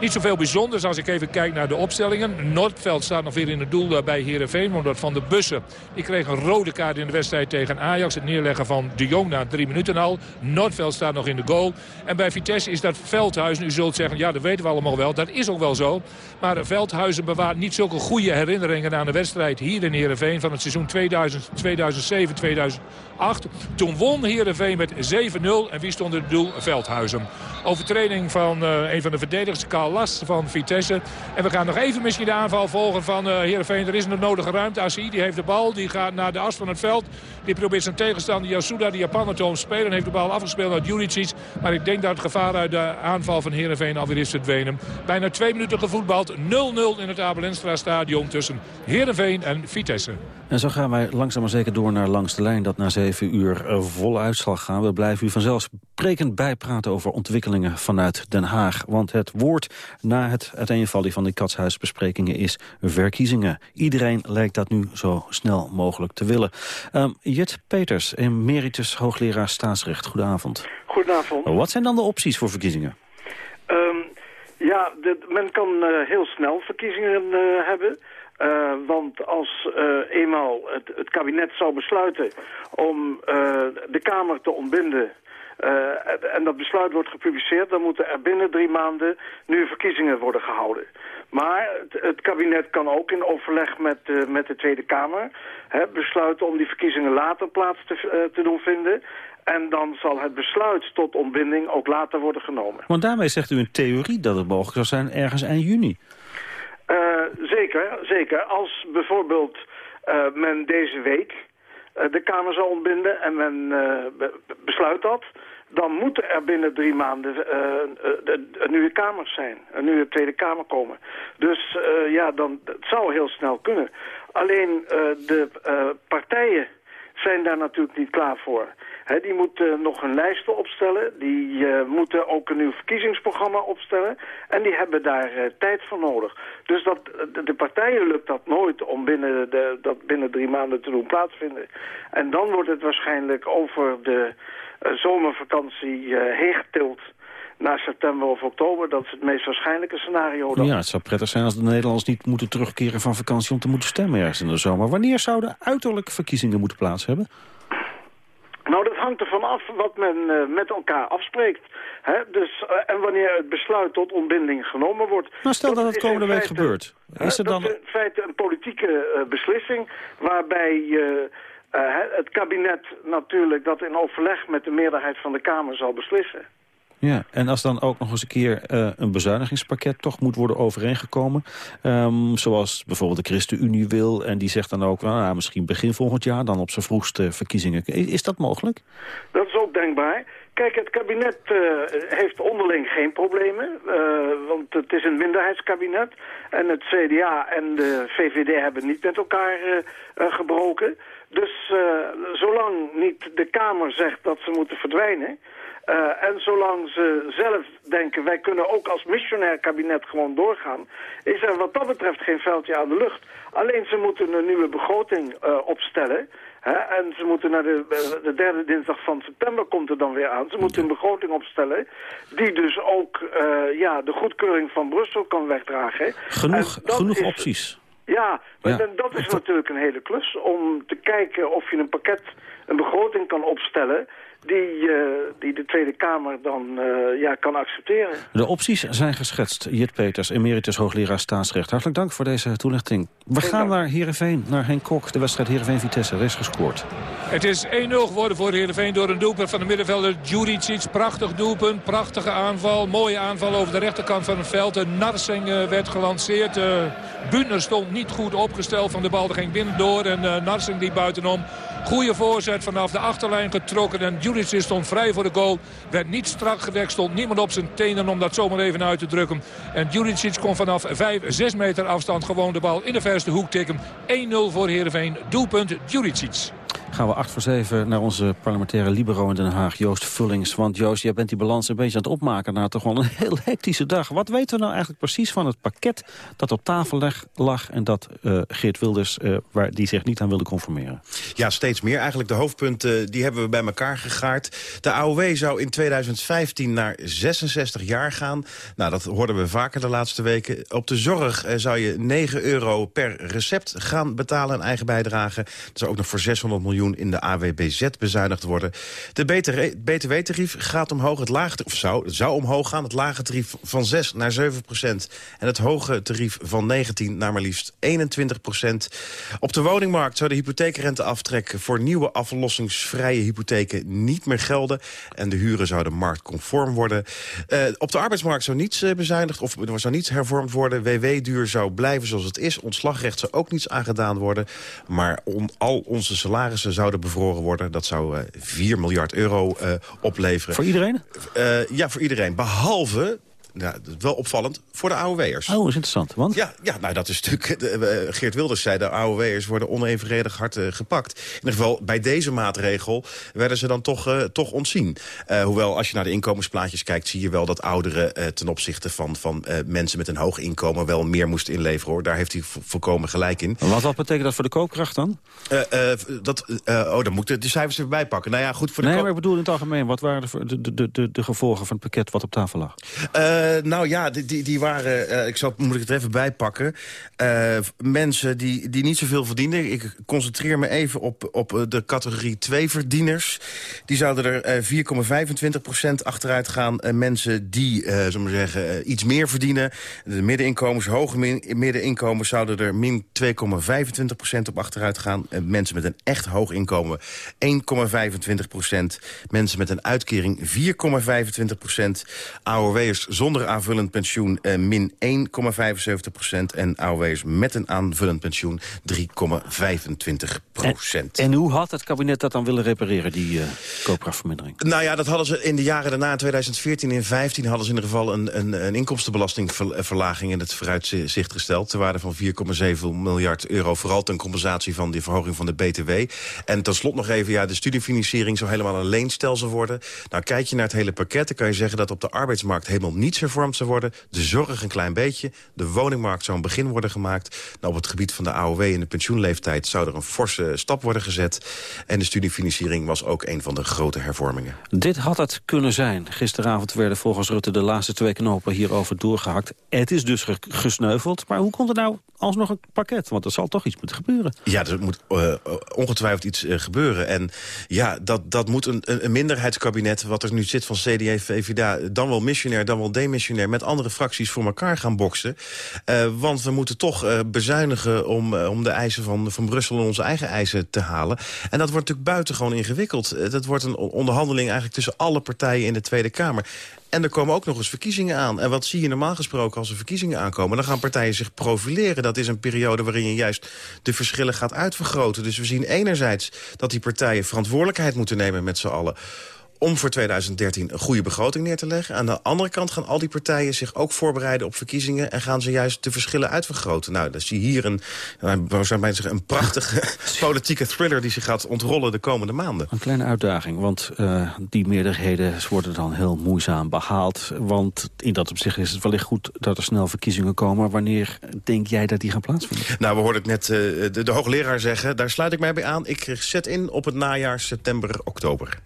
Niet zoveel bijzonders als ik even kijk naar de opstellingen. Noordveld staat nog weer in het doel bij Heerenveen. Omdat Van de Bussen, die kreeg een rode kaart in de wedstrijd tegen Ajax. Het neerleggen van de Jong na drie minuten al. Noordveld staat nog in de goal. En bij Vitesse is dat Veldhuizen. U zult zeggen, ja dat weten we allemaal wel. Dat is ook wel zo. Maar Veldhuizen bewaart niet zulke goede herinneringen aan de wedstrijd hier in Heerenveen. Van het seizoen 2000, 2007, 2008. Toen won Heerenveen met 7-0. En wie stond het doel? Veldhuizen. Overtreding van uh, een van de verdedigers, Karl Las van Vitesse. En we gaan nog even misschien de aanval volgen van uh, Heerenveen. Er is een nodige ruimte. Asi die heeft de bal. Die gaat naar de as van het veld. Die probeert zijn tegenstander Yasuda, de Japaner, te omspelen. Heeft de bal afgespeeld naar Juricic. Maar ik denk dat het gevaar uit de aanval van Heerenveen alweer is verdwenen. Bijna twee minuten gevoetbald. 0-0 in het Abel stadion tussen Heerenveen en Vitesse. En zo gaan wij langzaam maar zeker door naar langs de lijn... dat na zeven uur volle uitslag gaan. We blijven u vanzelfsprekend bijpraten over ontwikkelingen vanuit Den Haag. Want het woord na het uiteenvallen van de katshuisbesprekingen is verkiezingen. Iedereen lijkt dat nu zo snel mogelijk te willen. Um, Jet Peters, emeritus hoogleraar staatsrecht. Goedenavond. Goedenavond. Wat zijn dan de opties voor verkiezingen? Um, ja, de, men kan uh, heel snel verkiezingen uh, hebben... Uh, want als uh, eenmaal het, het, kabinet zou besluiten om uh, de Kamer te ontbinden... en dat besluit wordt gepubliceerd, dan moeten er binnen drie maanden nu verkiezingen worden gehouden. Maar het, het kabinet kan ook in overleg met, met de Tweede Kamer hè, besluiten om die verkiezingen later plaats te, te doen vinden. En dan zal het besluit tot ontbinding ook later worden genomen. Want daarmee zegt u in theorie dat het mogelijk zou zijn ergens eind juni. Uh, zeker, zeker. Als bijvoorbeeld uh, men deze week uh, de Kamer zal ontbinden en men be besluit dat... dan moeten er binnen drie maanden een nieuwe Kamer zijn. Een nieuwe Tweede Kamer komen. Dus ja, dan, het zou heel snel kunnen. Alleen de partijen zijn daar natuurlijk niet klaar voor. Die moeten nog een lijsten opstellen. Die uh, moeten ook een nieuw verkiezingsprogramma opstellen. En die hebben daar uh, tijd voor nodig. Dus dat, de partijen lukt dat nooit om binnen, de, dat binnen drie maanden te doen plaatsvinden. En dan wordt het waarschijnlijk over de uh, zomervakantie heen getild naar september of oktober. Dat is het meest waarschijnlijke scenario. Dan. Ja, het zou prettig zijn als de Nederlanders niet moeten terugkeren van vakantie... om te moeten stemmen ergens in de zomer. Wanneer zouden uiterlijk verkiezingen moeten plaats hebben? Nou, hangt ervan af wat men uh, met elkaar afspreekt. Hè? Dus, uh, en wanneer het besluit tot ontbinding genomen wordt... Maar stel dat, dat het komende week gebeurt. Is er dan... Dat is in feite een politieke uh, beslissing... waarbij het kabinet natuurlijk dat in overleg met de meerderheid van de Kamer zal beslissen. Ja, en als dan ook nog eens een keer uh, een bezuinigingspakket toch moet worden overeengekomen. Um, zoals bijvoorbeeld de ChristenUnie wil. En die zegt dan ook, nou, misschien begin volgend jaar, dan op zijn vroegste verkiezingen. Is dat mogelijk? Dat is ook denkbaar. Kijk, het kabinet uh, heeft onderling geen problemen, uh, want het is een minderheidskabinet. En het CDA en de VVD hebben niet met elkaar gebroken. Dus zolang niet de Kamer zegt dat ze moeten verdwijnen... Uh, en zolang ze zelf denken, wij kunnen ook als missionair kabinet gewoon doorgaan... is er wat dat betreft geen veldje aan de lucht. Alleen ze moeten een nieuwe begroting uh, opstellen... Hè, en ze moeten naar de, de, derde dinsdag van september komt er dan weer aan. Ze moeten een begroting opstellen die dus ook uh, ja, de goedkeuring van Brussel kan wegdragen. Genoeg, genoeg is, opties. Ja, ja, dat is natuurlijk een hele klus om te kijken of je een pakket, een begroting kan opstellen die, uh, die de Tweede Kamer dan uh, ja, kan accepteren. De opties zijn geschetst. Jit Peters, emeritus hoogleraar staatsrecht. Hartelijk dank voor deze toelichting. We Geen gaan dank. naar Heerenveen, naar Henk Kok. De wedstrijd Heerenveen-Vitesse. Er is gescoord. Het is 1-0 geworden voor Heerenveen door een doelpunt van de middenvelder Djuricic. Prachtig doelpunt, prachtige aanval. Mooie aanval over de rechterkant van het veld. De Narsing uh, werd gelanceerd. Uh, Bunner stond niet goed opgesteld van de bal. Er ging binnen door en uh, Narsing die buitenom. Goede voorzet vanaf de achterlijn getrokken. En Juricic stond vrij voor de goal. Werd niet strak gedekt. Stond niemand op zijn tenen om dat zomaar even uit te drukken. En Juricic kon vanaf 5, 6 meter afstand gewoon de bal in de verste hoek tikken. 1-0 voor Heerenveen. Doelpunt Juricic. Gaan we acht voor zeven naar onze parlementaire libero in Den Haag, Joost Vullings. Want Joost, jij bent die balans een beetje aan het opmaken na toch wel een <laughs> heel hectische dag. Wat weten we nou eigenlijk precies van het pakket dat op tafel lag... en dat uh, Geert Wilders, uh, waar die zich niet aan wilde conformeren? Ja, steeds meer. Eigenlijk de hoofdpunten die hebben we bij elkaar gegaard. De AOW zou in 2015 naar 66 jaar gaan. Nou, dat hoorden we vaker de laatste weken. Op de zorg zou je 9 euro per recept gaan betalen, een eigen bijdrage. Dat zou ook nog voor 600 miljoen in de AWBZ bezuinigd worden. De btw-tarief gaat omhoog, het lage, of zou, zou omhoog gaan. Het lage tarief van 6 naar 7 procent. En het hoge tarief van 19 naar maar liefst 21 procent. Op de woningmarkt zou de hypotheekrenteaftrek... voor nieuwe aflossingsvrije hypotheken niet meer gelden. En de huren zouden marktconform worden. Uh, op de arbeidsmarkt zou niets uh, bezuinigd of er zou niets hervormd worden. WW-duur zou blijven zoals het is. Ontslagrecht zou ook niets aangedaan worden. Maar on, al onze salarissen zouden bevroren worden. Dat zou uh, 4 miljard euro uh, opleveren. Voor iedereen? Uh, ja, voor iedereen. Behalve ja, wel opvallend, voor de AOW'ers. Oh, is interessant. Want? Ja, ja nou, dat is natuurlijk... Uh, Geert Wilders zei, de AOW'ers worden onevenredig hard uh, gepakt. In ieder geval, bij deze maatregel werden ze dan toch, uh, toch ontzien. hoewel, als je naar de inkomensplaatjes kijkt... zie je wel dat ouderen ten opzichte van, van mensen met een hoog inkomen... wel meer moesten inleveren, hoor. Daar heeft hij volkomen gelijk in. Wat, wat betekent dat voor de koopkracht dan? dat, oh, dan moet ik de cijfers erbij pakken. Nou ja, goed voor de Nee, maar ik bedoel in het algemeen. Wat waren de, de, de, de, de gevolgen van het pakket wat op tafel lag? Uh, nou ja, die, die waren, uh, ik zal, moet ik het even bijpakken. Uh, mensen die, die niet zoveel verdienen. Ik concentreer me even op, op de categorie 2 verdieners. Die zouden er 4,25% achteruit gaan. mensen die, zullen we zeggen, iets meer verdienen. De middeninkomens, hoge middeninkomens zouden er min 2,25% op achteruit gaan. mensen met een echt hoog inkomen 1,25% Mensen met een uitkering 4,25% AOW'ers zonder aanvullend pensioen uh, min 1,75% en AOW'ers met een aanvullend pensioen 3,25 En, en, hoe had het kabinet dat dan willen repareren, die uh, koopkrachtvermindering? Nou ja, dat hadden ze in de jaren daarna, in 2014 en 2015... hadden ze in ieder geval een, een, een inkomstenbelastingverlaging in het vooruitzicht gesteld... ter waarde van 4,7 miljard euro, vooral ten compensatie van die verhoging van de BTW. En tot slot nog even, ja, de studiefinanciering zou helemaal een leenstelsel worden. Nou, kijk je naar het hele pakket, dan kan je zeggen dat op de arbeidsmarkt helemaal niets hervormd zou worden. De zorg een klein beetje. De woningmarkt zou een begin worden gemaakt. Nou, op het gebied van de AOW en de pensioenleeftijd... zou er een forse stap worden gezet. En de studiefinanciering was ook een van de grote hervormingen. Dit had het kunnen zijn. Gisteravond werden volgens Rutte de laatste twee knopen hierover doorgehakt. Het is dus gesneuveld. Maar hoe komt er nou alsnog een pakket? Want er zal toch iets moeten gebeuren. Ja, er moet uh, ongetwijfeld iets uh, gebeuren. En ja, dat, dat moet een, een minderheidskabinet... wat er nu zit van CDA, VVD... dan wel missionair, dan wel demissionair... met andere fracties voor elkaar gaan boksen. Uh, want we moeten toch uh, bezuinigen om, uh, om de eisen van, van Brussel... en onze eigen eisen te halen. En dat wordt natuurlijk buitengewoon ingewikkeld. dat wordt een onderhandeling eigenlijk tussen alle partijen in de Tweede Kamer. En er komen ook nog eens verkiezingen aan. En wat zie je normaal gesproken als er verkiezingen aankomen? Dan gaan partijen zich profileren. Dat is een periode waarin je juist de verschillen gaat uitvergroten. Dus we zien enerzijds dat die partijen verantwoordelijkheid moeten nemen met z'n allen om voor 2013 een goede begroting neer te leggen. Aan de andere kant gaan al die partijen zich ook voorbereiden op verkiezingen... en gaan ze juist de verschillen uitvergroten. Nou, dan zie je hier een, zeggen, een prachtige <laughs> politieke thriller... die zich gaat ontrollen de komende maanden. Een kleine uitdaging, want uh, die meerderheden worden dan heel moeizaam behaald. Want in dat opzicht is het wellicht goed dat er snel verkiezingen komen. Wanneer denk jij dat die gaan plaatsvinden? Nou, we hoorden het net uh, de, de hoogleraar zeggen. Daar sluit ik mij bij aan. Ik zet in op het najaar september, oktober.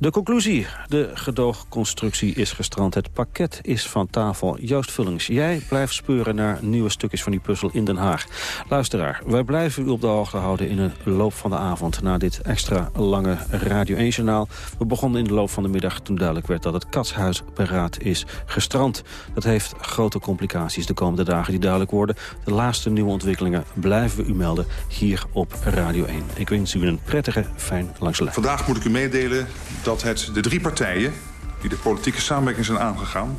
De conclusie. De gedoogconstructie is gestrand. Het pakket is van tafel. Joost Vullings, jij blijft speuren naar nieuwe stukjes van die puzzel in Den Haag. Luisteraar, wij blijven u op de hoogte houden in de loop van de avond... na dit extra lange Radio 1-journaal. We begonnen in de loop van de middag toen duidelijk werd... dat het katshuisberaad is gestrand. Dat heeft grote complicaties de komende dagen die duidelijk worden. De laatste nieuwe ontwikkelingen blijven we u melden hier op Radio 1. Ik wens u een prettige, fijn langs. Vandaag moet ik u meedelen dat het de drie partijen die de politieke samenwerking zijn aangegaan...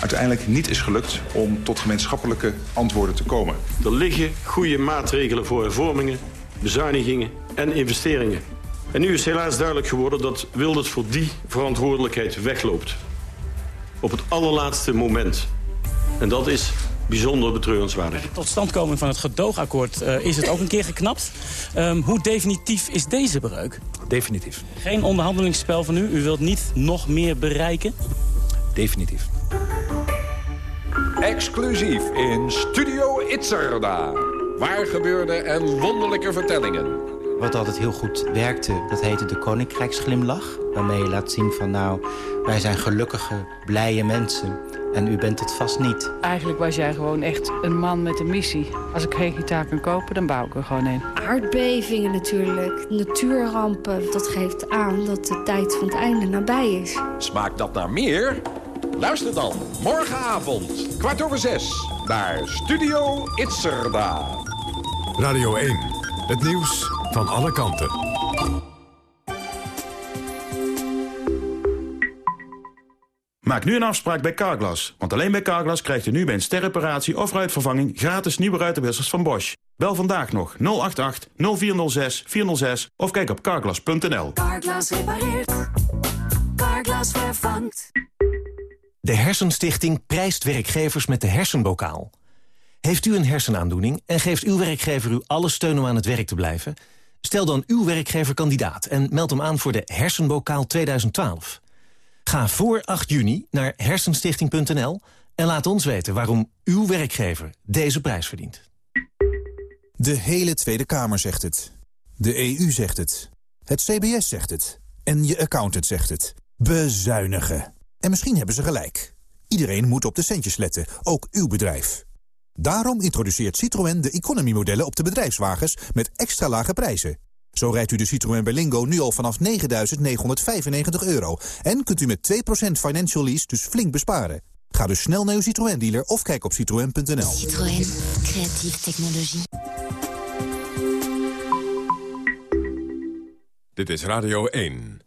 uiteindelijk niet is gelukt om tot gemeenschappelijke antwoorden te komen. Er liggen goede maatregelen voor hervormingen, bezuinigingen en investeringen. En nu is helaas duidelijk geworden dat Wilders voor die verantwoordelijkheid wegloopt. Op het allerlaatste moment. En dat is bijzonder betreurenswaardig. De totstandkoming van het gedoogakkoord uh, is het ook een keer geknapt. Um, hoe definitief is deze breuk? Definitief. Geen onderhandelingsspel van u? U wilt niet nog meer bereiken? Definitief. Exclusief in Studio Itzerda. Waar gebeurde en wonderlijke vertellingen. Wat altijd heel goed werkte, dat heette de Koninkrijksglimlach. Waarmee je laat zien van nou, wij zijn gelukkige, blije mensen. En u bent het vast niet. Eigenlijk was jij gewoon echt een man met een missie. Als ik geen gitaar kan kopen, dan bouw ik er gewoon een. Aardbevingen natuurlijk, natuurrampen. Dat geeft aan dat de tijd van het einde nabij is. Smaakt dat naar meer? Luister dan morgenavond, kwart over zes, naar Studio Itzerda. Radio 1, het nieuws van alle kanten. Maak nu een afspraak bij Carglass. Want alleen bij Carglass krijgt u nu bij een sterreparatie of ruitvervanging... gratis nieuwe ruitenwissers van Bosch. Bel vandaag nog 088 0406 406 of kijk op carglass.nl. Carglass repareert. Carglass vervangt. De Hersenstichting prijst werkgevers met de hersenbokaal. Heeft u een hersenaandoening en geeft uw werkgever u alle steun om aan het werk te blijven? Stel dan uw werkgever kandidaat en meld hem aan voor de Hersenbokaal 2012. Ga voor 8 juni naar hersenstichting.nl en laat ons weten waarom uw werkgever deze prijs verdient. De hele Tweede Kamer zegt het. De EU zegt het. Het CBS zegt het. En je accountant zegt het. Bezuinigen. En misschien hebben ze gelijk. Iedereen moet op de centjes letten, ook uw bedrijf. Daarom introduceert Citroën de economy-modellen op de bedrijfswagens met extra lage prijzen. Zo rijdt u de Citroën Berlingo nu al vanaf 9.995 euro. En kunt u met 2% financial lease dus flink besparen. Ga dus snel naar uw Citroën-dealer of kijk op citroën.nl. Citroën. Creatieve technologie. Dit is Radio 1.